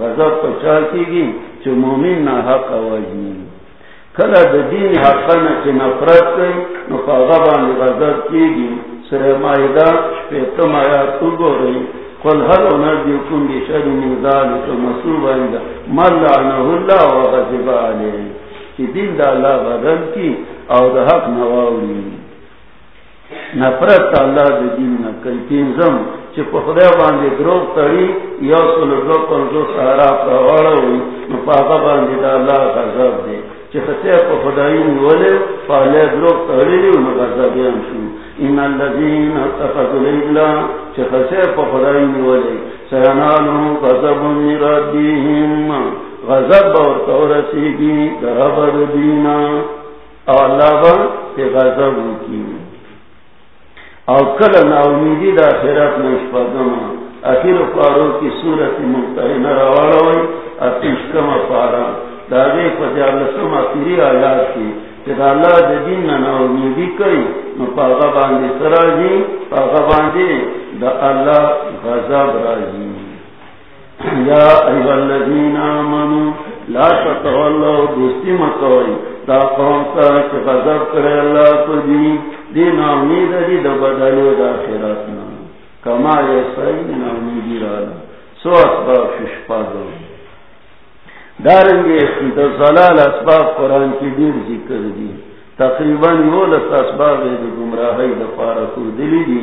غضب پچا کی گی چو مومن نا حق وجنی کلا دا دین حقا نا چی نفرت کئی، نو فاغبان غضب کی گی سر مائدہ شپیتم آیات تو گو رہی قل هل انبیکم بشر من ذالک مصوب عند من لعنه اللہ و غضب علیہ. کہ دین دا اللہ بدل کی او دا حق نواولی نفرت اللہ دا دین نکل تینزم چی پا خدا باندی دروگ تری یا سلو دو پنزو سارا پروارا ہوئی نفاقا باندی دا اللہ غضب شو. ان الذين اتخذوا سينالهم غضب من ربهم غضب اور تورسی دربر دینا. اور اللہ کے غضب کی. اور کل نا امیدی دا خیرات میں اشپاگما اخیر پارو کی صورت ممتحن روالا ہوئی اتشکم پارا دا داغے پجالسم اخیری آیات کی اللہ دین نہ امیدی کئی پاگا باندھی سراجی پاگا باندھی دا اللہ غضب راجی۔ یا ایوہ الذین آمنوا لا تتولو دوستی مکوئی دا قوم کا چھ غضب کرے اللہ کو دی دین دی دا بدلو دا خیراتنا کما یہ صحیح دین امیدی رالا سو اسباب ششپا دو. دارنگے دا زلال اسباب قرآن کی دیر ذکر دی. تقریباً یو لس اسباب دی گمراہی دا فارکو دلی دی.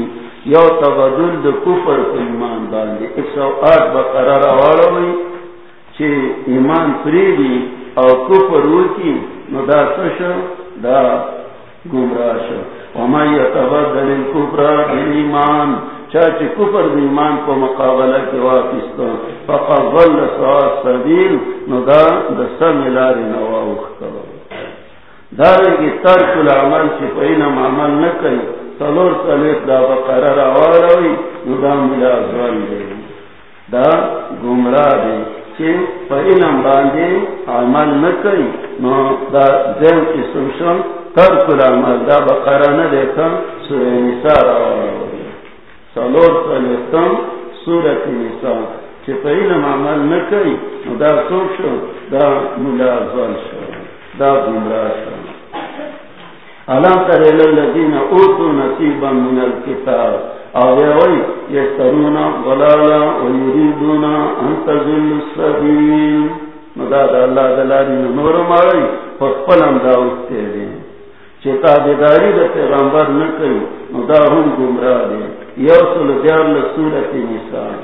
یو تبدل دا کفر کو ایمان باندی. ایک سو آٹھ بقرار آوارا ہوئی چی ایمان پری دی او کفر ہوئی نو دا سشا دا گمراہ شا. وما ایمان چاچی کفر ایمان کو مقابلہ کی واپستا فقط ظل سوا سبیل نو دا دا سمیلاری نواؤخ کرو دارے کی ترک العمل چی پہینا معمل نہ سلور سلیت دا بقرر آواروی نو دا ملا ازوان دے۔ دا گمراہ دے۔ علم باندے عمل نکئی نو دا دین کی سمشن ترکل عمل دا بقرہ سورہ نساء سالور سورت نساء چی پا علم عمل نو دا دا ملازل شو دا گمراہ شو علام تر الذین اوتو نصیبا من الكتاب آوی ویریدونا انت ذل السبیل۔ مداد اللہ دلاری نور چیتا بیداری دا پیغمبر نکئی مدا ہم گمراہ دیں۔ یوصل دیار لسورت نسان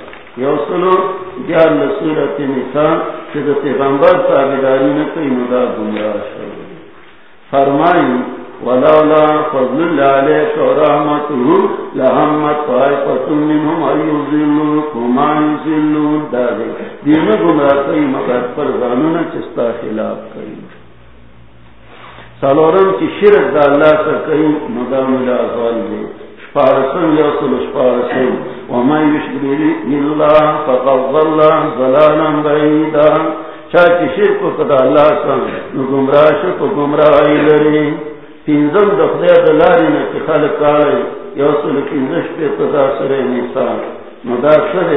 یوصل دیار لسورت نسان چیتا پیغمبر تا بیداری نکئی مدا گمراہ شو ولولا فضل الله عليك ورحمته لهمت طائفة منهم أن يذلوا وما يذلوا ذلك دين گمراہ کئی مگر پر زانونا چستا خلاف کئی سالورم کی شرک دا اللہ سر کئی مدام الازوال دے. شپارسن یوصل شپارسن. وما يشبه الله فقد ظل ظلالا بعيدا. چاہتی شرک کو قد اللہ سن گمراہ شک گمراہ لرے پینزم دخدیا دلاری نا کی خالق کاری یو سل پینزش پی تدا سر نیسان. نو دا سر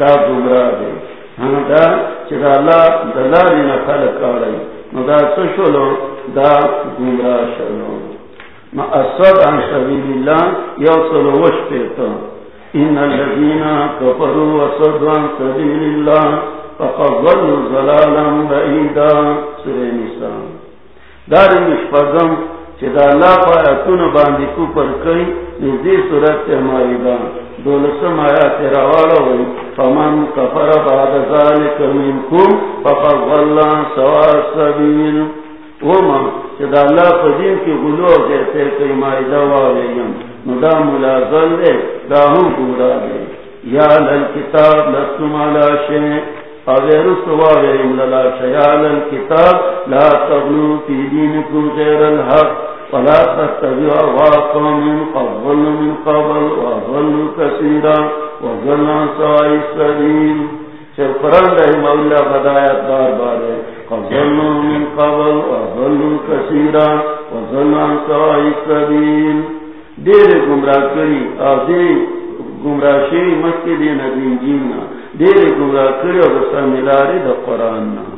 دا گمرا دے ہاں دا چی دا اللہ دلاری نا خالق کاری نو دا سشلو دا گمرا شلو ما اصد عن سبیل اللہ یو سل وش پی تا ان الذین کفروا وصدوا عن سبیل اللہ فقد ظلوا ظلالا بعیدا. سر نیسان دار مشفقم چدا اللہ پایتون باندی کو پر کئی، نزدی صورت تیمائی دا دولسم آیا تیرا والا ہوئی، فمن کفر بعد ذالک منکم، فقد غلا سوار سبیل وما چدا اللہ پدین کی گلو کہتے کئی مائی دا والیم ندا ملازل دے، دا ہم پورا دے. یا للکتاب لستم علا شیئ اغیر سواریم للا شیال الكتاب لا تغلو فی دینکم غیر الحق. فلا تتبع واقع من قبل من قبل وظل كثيرا وظل سواء السبيل. شر قرآن رحم الله بدايات بار بار قبل من قبل وظل كثيرا وظل سواء السبيل. دیر گمراہ کری اور دیر گمراہ شیری مکی دین دین جینا. دیر گمراہ کری اور بسا ملاری دا قرآن نام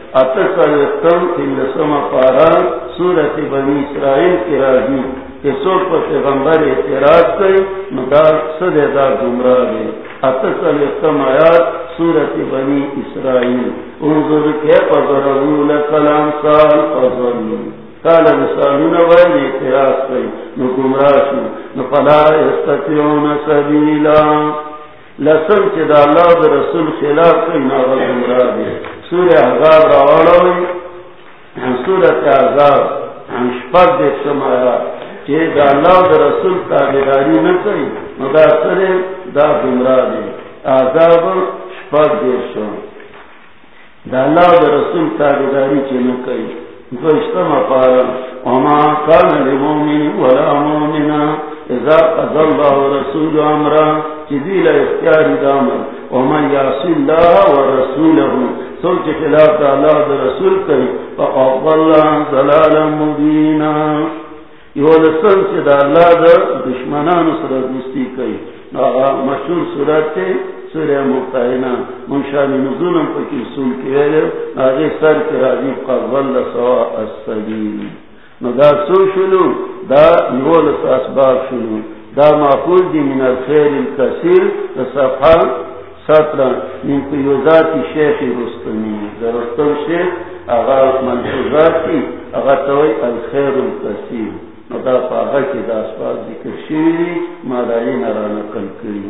دي اتسلتم تلسم پارا سورت بنی اسرائیل کی راجی کہ سو پر پیغمبر اعتراض کئی مدا سدے دا گمراہ گئے اتسلتم آیات سورت بنی اسرائیل۔ انظر کے پذرہو لکلام سال پذرہو کال مثالون وائل اعتراض کئی، نو گمراہ شو۔ نو فلا استطیعون سبیلا۔ لسن چی دا اللہ رسول خلاف کئی ناغا گمراہ گئے سورہ عذاب راوڑوی سورت عذاب شپر دیکھ سمایا کہ دا اللہ دا رسول تابداری نکری مدا سرے دا گمراہ دے، عذاب شپر دیکھ سو دا اللہ دا رسول تابداری چی نکری تو اشتما پارا وما کان لمومن ولا مومنا، اذا قضى الله ورسول امرا چیزی اختیار دامن. ومن یعصی اللہ ورسوله، سوچ خلاف دا اللہ دا رسول فقاق اللہ ضلالا مبینا. یہ دا اللہ دا دشمنان سر دوستی مشہور صورت تے، سورہ مقتائنہ منشانی نزولم پکی سول آگے سر کے راجی قبل سوا السبیل. نو دا سو شلو، دا نول اسباب شلو. دا معقول دی من الخیر الكثیر دا صفحہ سترہ من قیوزاتی شیخ رستمی. دا رستم شیخ اغا منحوزات کی اغا توی الخیر الكثیر دا پاگا کی دا اسباب ذکر شیری مادائی نرا نقل کری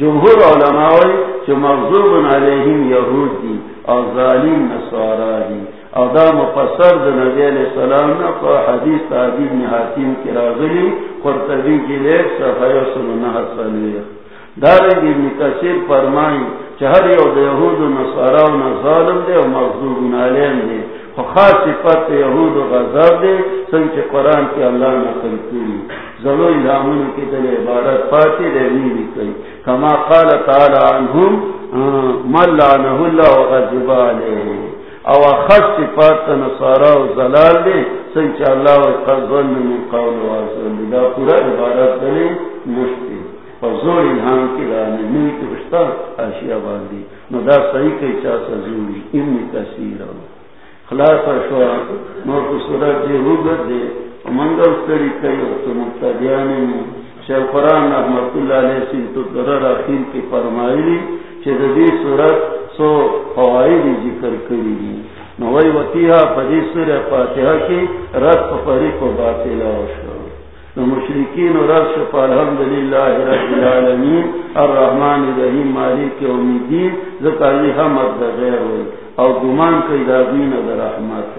جمہور علماء چو مغضوب علیہم یہود دی اور ظالم نصارا دی ادا مفسر نبی علیہ السلام نا پا حدیث تعبیر نحاتیم کی راغلی، قرطبی کی لیک صفحی و سنونہ سنویر دارنگی ابن کثیر فرمائی چہر یو دیہود و نصارا و نظالم دے و مغضوب نالین دے خاص صفت یہود و غضب دے سنچ قرآن کی اللہ نقل کری ضلو الہامون کی دل عبارت پاتی دے نیلی کئی کما قال تعالی عنہم من لعنہ اللہ و غضب علیہ او خاص صفات نصارا و زلال دے سنچ اللہ و قضل من قول و عزل دا پورا عبارت دلے مشتی فزور الہام کی رانی نیلی کی رشتہ اشیاء باندی نو دا صحیح کئی چاہ سزوری انی کسیر خلاص شوا نو کو صورت دے روگت دے منگل سری کئی و تو مقتدیانی شیخ قرآن احمد اللہ علیہ سن تو درر آخیر کی فرمائلی چھے دی صورت سو فوائد ذکر کری دی نوی وطیحا پدی سر فاتحہ کی رد پری کو باطلہ وشو نو مشرکین و رد شفا الحمدللہ رب العالمین، الرحمن الرحیم، مالک یوم الدین ذکر حمد دا غیر ہوئی او گمان کئی دا دین دا رحمت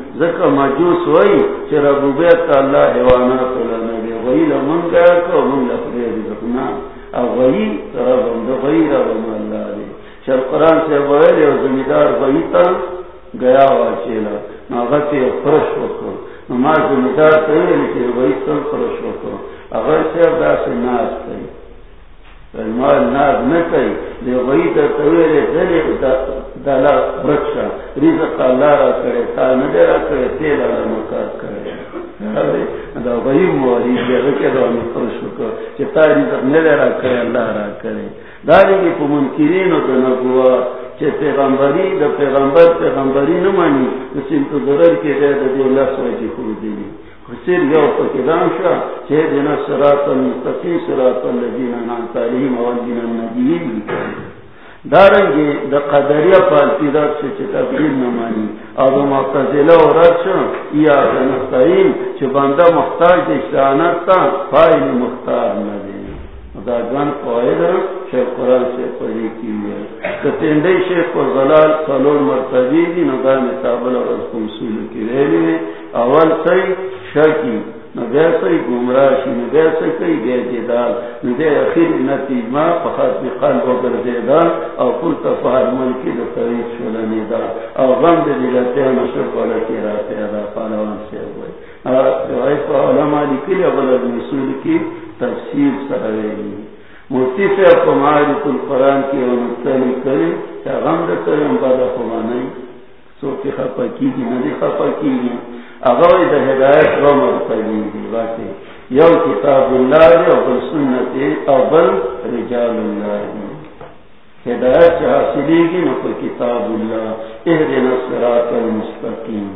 ذکر مجوس وئی چی ربوبیت اللہ حیوانات اللہ نبی غیی لمن گیا کو من لفریر ذکنا او غیی ربم دا غیی ربم اللہ دے چل قرآن سے بغیر اور زمیندار وہی تھا گیا ہوا چیلا ناغت فرش وکو نماز زمیندار کہے لیکن وہی تل فرش وکو اگر سے اب سے ناز کئی مال ناز نہ کئی دے وہی تویرے دلے برکشا رزق اللہ را کرے تا را کرے مکار کرے دا وہی دے رکے دا تا رزق را کرے اللہ را کرے کی کو منکرین تو نبوا چه پیغمبری دا پیغمبر پیغمبری ضرر کے دے دا دی اللہ سوئی جی خود دی خسیر یو فکرام شا، چه دینا سرات المستقیم سرات اللذین انان تعلیم والدین النبیین. دارنگی دا قدریہ پالتی رات سے چه تبدیل نمانی. او معتزلہ و رات شا یا نستعین، چه بندہ مختار دیشتانت تا فائل مختار ندی دا گن فائدہ شیخ قرآن سے پڑھی کی ہے. تینڈے شیخ کو زلال سلول مرتبی دی ندا میں تابل اور اس کو اصول کی رہی ہے. اول سی شکی نہ ویسے گمراشی، نہ ویسے کئی گئے جدال نہ دے اخیر نتیجہ فقط بقلب و گردیدال او کل تفاہر ملکی دا طریق شلنی دا او غم دے دیلتے ہیں نشر قولا کی راتے ادا پالوان سے ہوئے اور علماء لکلی اول اصول کی تفسیر سرویلی. مفتی سے اپماری کل قرآن کی ونطلی کری چا غم دا کریم بادا خمانی. سو کی خفا کی دی ندی خفا کی دی اغوی دا ہدایت رو مرتبی دی باتی یو کتاب اللہ دی، او بل سنتی او بل رجال اللہ دی. ہدایت چا حاصلی گی نکو کتاب اللہ. اہدنا سرات المستقیم.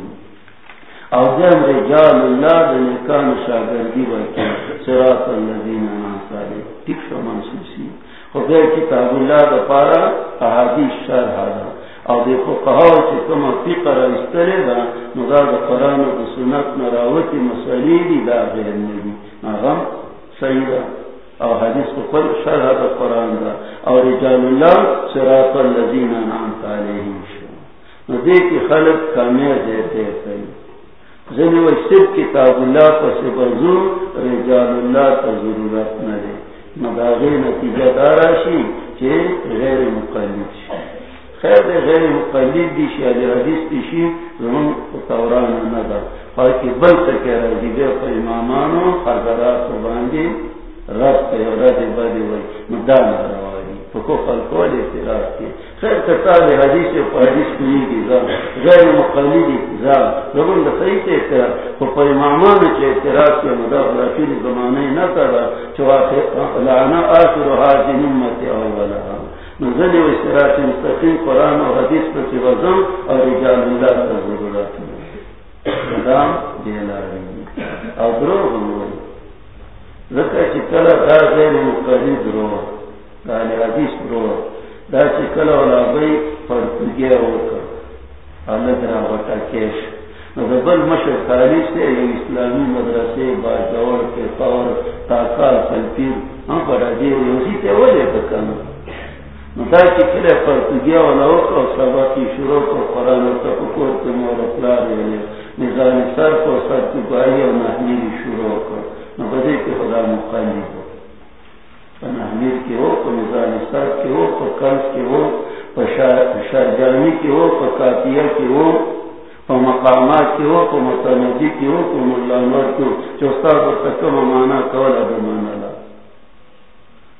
او دیم رجال اللہ دنکان شاگردی وکی سرات اللذین آنسالی تک شو منسوسی خودے کتاب اللہ دا پارا، احادیث شرح دا. او دیکھو قہاو چی کم فقر استرے دا نگا دا قرآن و سنت نراوتی مسئلی دی دا غیر نبی نغم سیدہ او حدیث کو پر شرح دا قرآن دا او رجال اللہ سرات اللذین آنسالی شو نو دیکھ خلق کامیر دیتے کئی زنی و صرف کتاب اللہ پس بزو رجال اللہ تا ضرورت ندے مداغی نتیجہ داراشی چے غیر مقلد شی خیر دے غیر مقلد دی شی علی حدیث دی شی زمان توران ندا فاکی بل تکی رضی بے پا امامانو حضرات و باندی رب پہ رد بدی وی مدان روائی فکو خلقو دے اعتراض کی خیر کتاب حدیث و حدیث کنی کی زا غیر مقلدی زا لگن دا صحیح تے اعتراض. خو پا امامان چے اعتراض کی مدار رفیل زمانے نا کرا لعنا آخر حاج نمت اولا نزلی و استراط مستقیم قرآن و حدیث پر چی وزم اور رجال اللہ تا ضرورت دام دیلاری او درو بلوئی ذکر چی کلا دا غیر مقرری درو. دانی حدیث درو. دا چی کلا اولا be per پرکوگی اوکر Allah Darrah وطا cash. بل مشر خالی سے اسلامی مدرسے باجور کے طور تاکال سلپیر ہم پر عجیب اسی تے وجہ بکن. نتا والا وقت سبا شروع کو قرآن تفکر مور اطلاع نظام سر کو سر کی شروع کو خدا مقالی ہو نحمیر کے نظام سر کے ہو کو کے ہو شارجانی کے ہو مقامات کی ہو کو متنجی کی ہو کو ملانور کی ہو چوستا کو مانا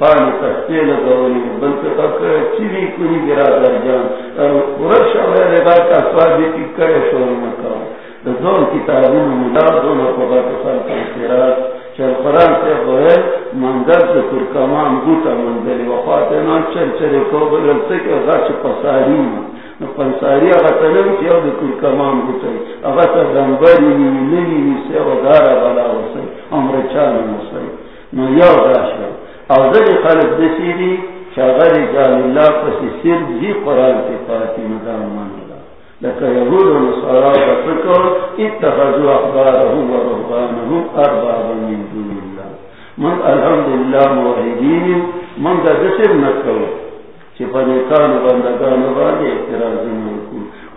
پانی تختی لگولی بلکہ اکر چیوی کنی گرا در جان۔ ورش آویر اگر تاسوادی کی کڑے شور مکاو دون کتابین ملا دون اپبات خلق انتراز چل قرآن سے بوئے منگر سے ترکمان گوتا منزلی وفاتنا چل چلے کو بلل سکے غاچ پساری۔ من پنساری اگر تلو چی او دکل کمان بچائی اگر تا دنبری نیمی نیمی نیسی دارا بلا وسی امر چان نسی نو یو داشتا او دل خلق دسی دی شاگر جال اللہ پسی سر جی قرآن کی فاتی مدام من اللہ لکا یهود و نصارا بسکر اتخذو اخبارهم و رهبانهم اربابا من دون اللہ. من الحمدللہ موحدین، من دا دسر نکو. چی چې په نیکانو بندگانو باندې اعتراض نه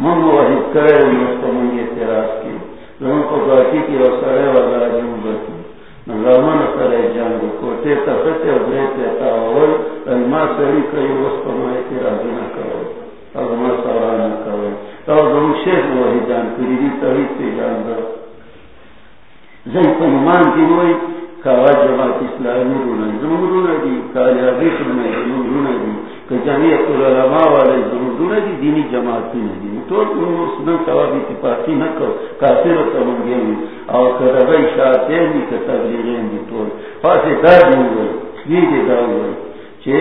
من وحید کرے مستمن اعتراض کی۔ لوگوں کو باقی کی اور سڑے والا جن بکی نظامن سرے جنگ کوٹے تفتے ابریتے تاول علما سری کئی وستما اعتراض نہ کرو۔ علما سوال نہ کرو۔ تو دم شیخ وحید جان کری توحید سے جان دو۔ زن پنمان کی ہوئی کاوا جماعت اسلامی رونا زمون رونا دی کالی عبیق رونا زمون رونا دی۔ کہ جمعیت العلماء والے ضرور دی دینی جماعتی نہ دی تو انہوں سنن ثواب اتفاقی نہ کرو، کافر و تمنگے بھی اور کربئی شاہتے بھی کہ تبلیغیں بھی تو فاسے دا دی ہوئی یہ دا ہوئی چھے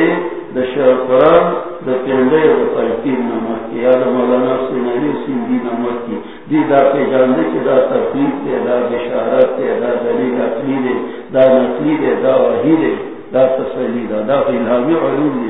دا شہر قرآن دا پینڈے و پلتین نمک کی، یا دا مولانا سنری سندی نمک کی۔ دی دا پہ جاندے چھے دا تفریق دے دا بشارت دے دا دلیل اقلی دے، دا نقلی دے، دا وحی دے، دا تسلی دا دا الہامی علوم دی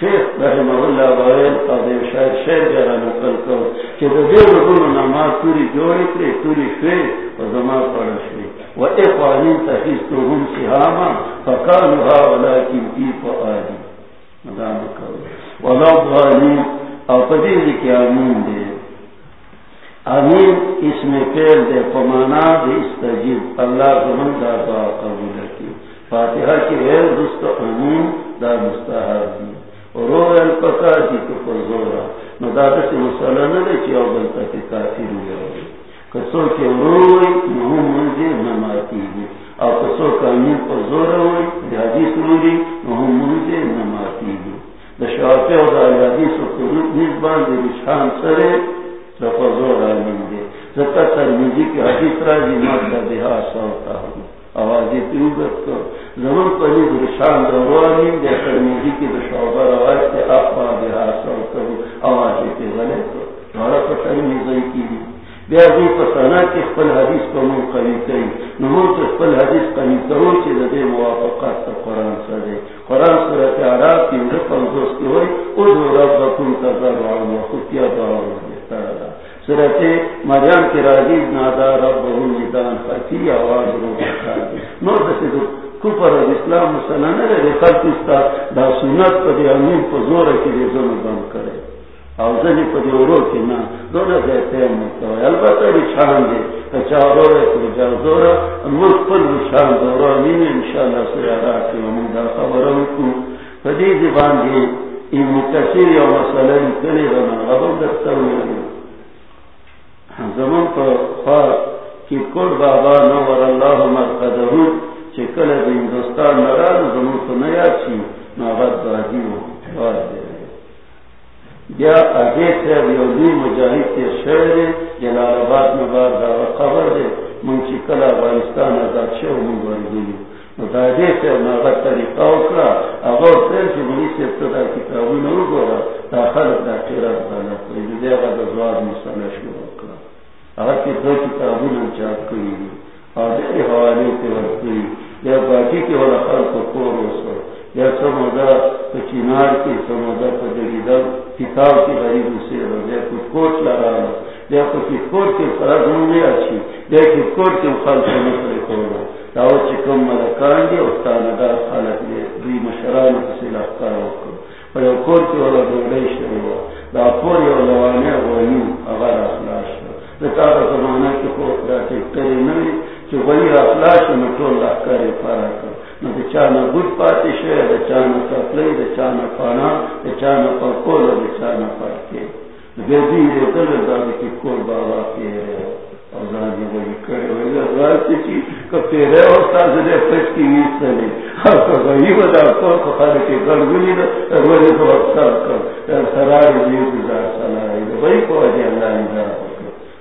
شیخ رحمہ اللہ بغیر قاضی شاید شیر جرا نقل کرو کہ دو دیر ربون نماز توری جوڑی کری توری شوی و زمان پڑا شوی و اقوانین تحیستو هم سیحاما فکانو ها ولیکن کی فآدی مدام کرو ولو ظالین او پدیدی کی آمین دے۔ آمین اس میں پیر دے پمانا دے استجیب اللہ زمان دا دعا قبول کی فاتحہ کی غیر دوست آمین دا مستحب دی۔ رویل پکا جی تو پزورا نو مسئلہ ندے چی او بلتا کی کافر کسو روی نو نماتی گی او کسو ہوئی نو نماتی گی دا او دا نزبان رشان سرے دا پزورا من دی ترمیزی کی حدیث مرد دیہا سوتا ہوئی آوازی تیوبت کو درشان دروانی دے کی دشعبہ رواج کرو نہیں کی دی بیا دی کی خپل حدیث قوی کئی نمون کی خپل حدیث قوی کرو چی دے موافقات تا قرآن قرآن عراب کی کی ہوئی تذر دعا صورت مریم کی راجی نادا ربہن ندان خطی آواز رو بہتر نور دسی دو کفر اسلام مسلمان ہے خلق استا دا سنت پا دی امین پا زور کی دی زن بند کرے۔ او زنی پا دی ورو کی نا دونا دیتے ہیں مکتوی البتا دی چھان دی کچا رو رہے کلی جا زورا ملک پل دی چھان دورا مین انشاءاللہ سیارا کی ومن دا خبرم کو۔ پا دی زبان دی این مکسیر یا مسئلہ کلی رنا غبر دستا ہوئی زمان پا خواه کی کل بابا نور اللہ مرقدہو چکل دی ہندوستان نران زمان پا نیا چی ناغت بازی ہو بار دی یا آگے سے یوزی مجاہد کے شہر جلال آباد میں بار دعوی خبر ہے منشی کل افغانستان آزاد شہر من گئی متاجے سے ناغت طریقہ اکرا اگر سر کی منی سے ابتدا کتابی نو گورا داخل دا خیرہ دانا پری دے گا دا زواد مسئلہ شروع. اکرا اگر کی دو کتابی نو چاپ کری اور دے حوالی کے وقت یا باقی کے والا خلق کو روسو یا سمودا چینار کی سمودا پدریدہ کتاب کی غریب سے ہو یا کچھ کوٹ لگا یا کچھ کوٹ کے فرق ہونے اچھی۔ یا کچھ کوٹ کے خال سے مسئلے کو ہو داو چکم ملکان دی استانگار خالق دی دی مشران کسی لفکار ہوکو پر یو کوٹ کے والا دوڑے شروع ہوا۔ دا پور یو لوانے غنیو اگر اخلاش دا زمانہ کی کوٹ دا چکتری نوی چو غنی اخلاش نتول لکاری پارا کر۔ نو د چانه ګډ پاتې شوی د چانه سپلې د چانه پانا د چانه په کول د چانه پاتې د دې دې ته د دې کې کول بابا کې او ځان دې وایي کړه وایي دا راځي چې کته ره او تاسو دې پټ کې وېستلې او که یو دا په خاطر کې ګړګړي دا ورته په واسطه کړ دا سره دا سلام دې وایي په دې الله نه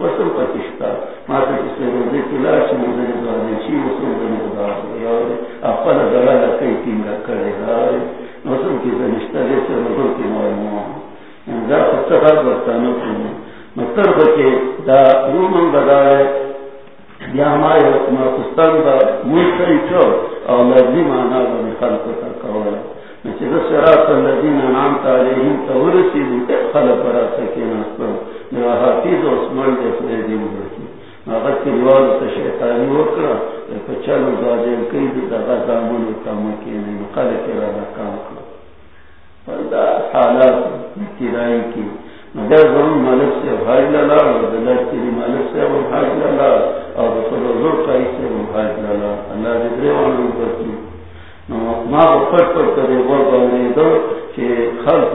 وسم پکشتا ماته چې روزي کلا چې موږ نه چې وسم دې نه خپل دلال کوي څنګه کړي دا نو څه کې زنيشته دې چې نو کې مو دا څه کار ورته نو کوي نو تر کې دا رومن بدای بیا ما یو پستان دا مو څه او لازم خلق ته کوله چې د صراط الذين انعمت عليهم تورثي خلق را سکینه حافظ عثمان دې په دې هغه دیوال ته شیطان وکړه په چلو کې دې دغه نه کې را کام کړ دا حالات کی۔ مگر مالک سے بھائی لالا اور دلت مالک سے وہ بھائی لالا اور حضور سے وہ بھائی لالا۔ اللہ کرے وہ دو خلق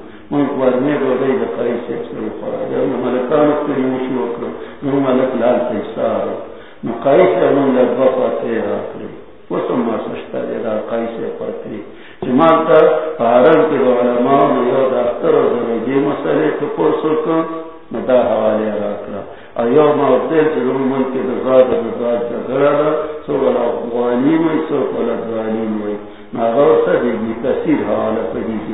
ظلم من قوارنے دو دای دا قیس استری خواهد نو ملکان استری مشل وکر نو ملک لال تیسار نو قیس من لربا فاتح راکلی وسم ما سشتا دی دا قیس فاتح جمال تا پارن کی دو علماء نو یو دا اختر و درجی مسئلے تو پرسو کن نو دا حوالی راکلا ایو ما ورته چې زموږ ملک د زاد د زاد جګړه ده سو ولا غوانی مې سو ولا غوانی مې ما غوته دې کثیر حواله په دې کې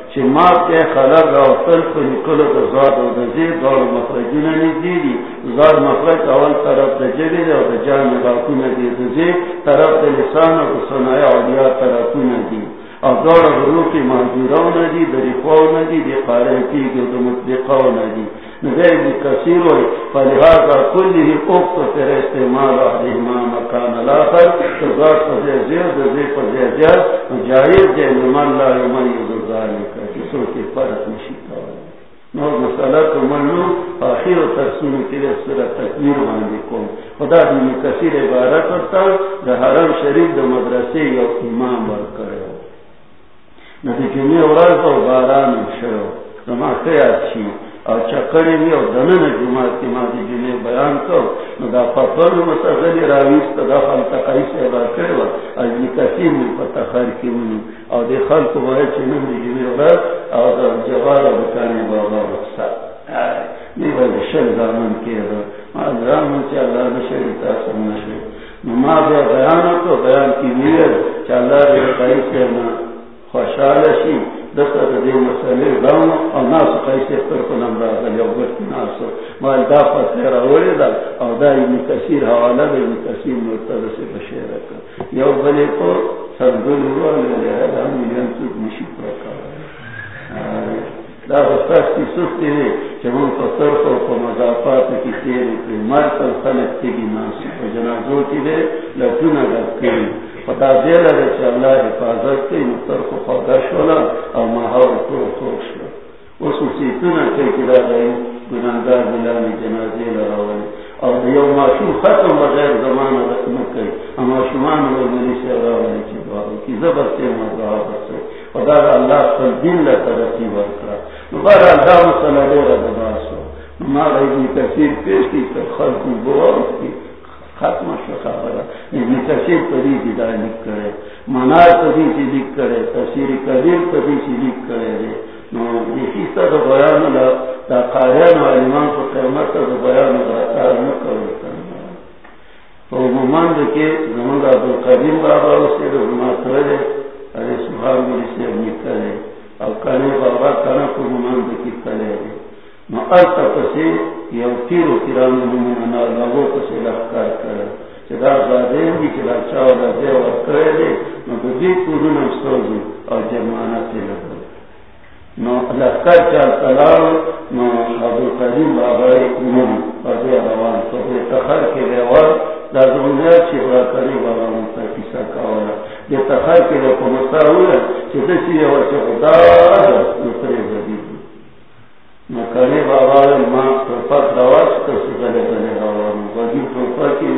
چی ما کے خلق را اصل کو نکل دا زاد و دا زید دار مخرجین ندیدی زاد مخرج اول طرف دا جلی دا دا جان راکو ندید دا زید طرف دا لسان و سنائی علیہ طرفو ندید اور دور حروف محضوروں ندی دا رفاو ندی دی قارن کی گو دا مطلقاو ندی. نظر کثیر ہوئی فلہذا کل ہی اکت تیر استعمال احلیما مکان الاخر تو ذات فضی زیر دزی فضی زیر جائز جے نمان لا یمن یدو کا کسو کی فرق نشیتا ہوئی نور مسئلہ تو منو؟ آخر و ترسون تیر سر تکمیر ماندی کون خدا بھی کثیر عبارت ہوتا دا حرم شریف دا مدرسے یا امام بر ورکرے ہو نبی جمعی اوراد و باران شروع. زمان خیاد چی؟ او چکڑی بھی او دنن جماعت کی مادی جی جنہیں بیان کرو نو دا پپر مسغلی راویست دا خلط قیس عبار کرو از نکسیم من پتخار کی منی او دی خلط باید چنن دی جنہیں اولاد او دا جوار بکانی بابا رخصا نی باید شل زمان کی دا ما از رامن چی اللہ نشری تاثر نشری۔ نو بیا بیان کرو بیان کی میر چی اللہ دی قیس کرنا خوشحال شي دغه د دې او یو دا دا او دا سے بشیر یو کو دا دا کی دی مضافات جنازو دی پتا دے لگے چ اللہ حفاظت کی مستر کو خدا شولا اور ماحول کو خوش شو اس سیتنا کے کلا گئی گناہگار بلانے جنازے لگاوے۔ اور یو معشوم ختم بغیر زمانہ رسم کئی اما شمان و ملی سے راوے کی بابو کی زبر سے مضاحبت سے خدا اللہ پر دل ترقی ورکرا مبارا اللہ مسئلہ دے رہا دباسو ما غیبی کثیر پیش کی خلق بوا اس کی۔ ختم شو خبر ابن کثیر پدی دی دا لکھ کرے. منار پدی سی لکھ کرے. تفسیر کبیر پدی سی لکھ کرے دے. نو دیکھی سا دا بیان لا دا. قاریان و علمان کو قیمت دا بیان دا. کار نکر کرنا تو ممان دا کے زمان دا عبدالقدیم بابا اسے دا زمان کرے ارے سبحان بلی سے ابنی کرے او کنے بابا کنا کو ممان دا کی کرے پسی یو تیرو تیران لگو پسی کرے. چدا زادین چاو دا دیو کرے دے نو او نو چال تلاو، نو ابو قدیم بابای روان تو بے تخر کے بیوار دا دنیا چی برا کری کسا کاولا. تخر کے بیوار کمستا ہوئے چی دسی یو چی خدا دا نو بدید مکانی بابا ماں توفت رواز تو سکلے بنے روان وگی توفت کی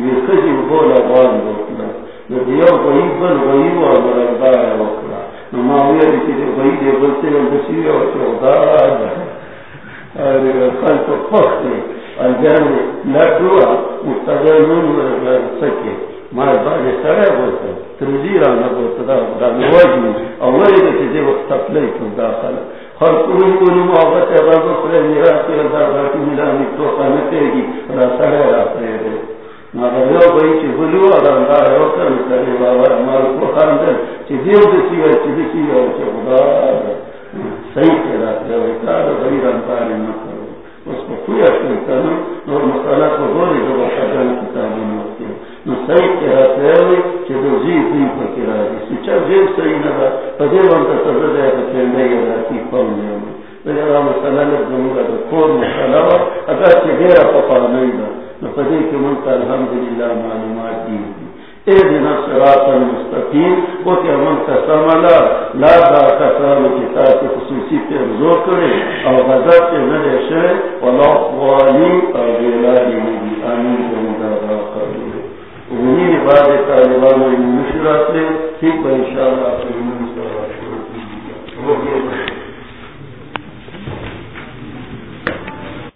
یہ کجی بولا وان بوکلا نو دیو بھئی بل بھئی و مرندا وکلا نو ما ہوئے کہ دے بھئی بلتے ہیں بسی اور چودا ارے خل تو پختے اجان لٹوا مستقبل سکے۔ ما باندې سره وته ترجی را نه وته دا دا نواجی او ولې چې دې وخت تپلې په داخله ہر محبت ہے میرا کے کی گی راستہ ہے راستے ہے۔ مگر جو اور اللہ ہے کرے بابا کو خان دے دیو ہے ہے خدا صحیح کرو۔ اس کو کوئی اچھا کرنا، اور مسئلہ کو بولے جو بتا صحیح کہہ رہا کہ دو جی دی پر ہے اس چا جی صحیح نہ پدے وانتا سبب ہے کہ چندے یہ راتی پاؤں نے پدے مسئلہ لگ جمعہ دا کور مسئلہ اگر چی غیر پپا نہیں دا فدی کے منتا الحمدللہ معلومات دی اذن الصراط المستقیم وہ کہ من کا سملا لا دا کسان کی تاس خصوصی پہ زور کرے اور غضب سے نہ رہے ولا والی اور جلالی نبی امین کو مدارا تنظیر بعد طالبان مشورہ ٹھیک ہے ان شاء اللہ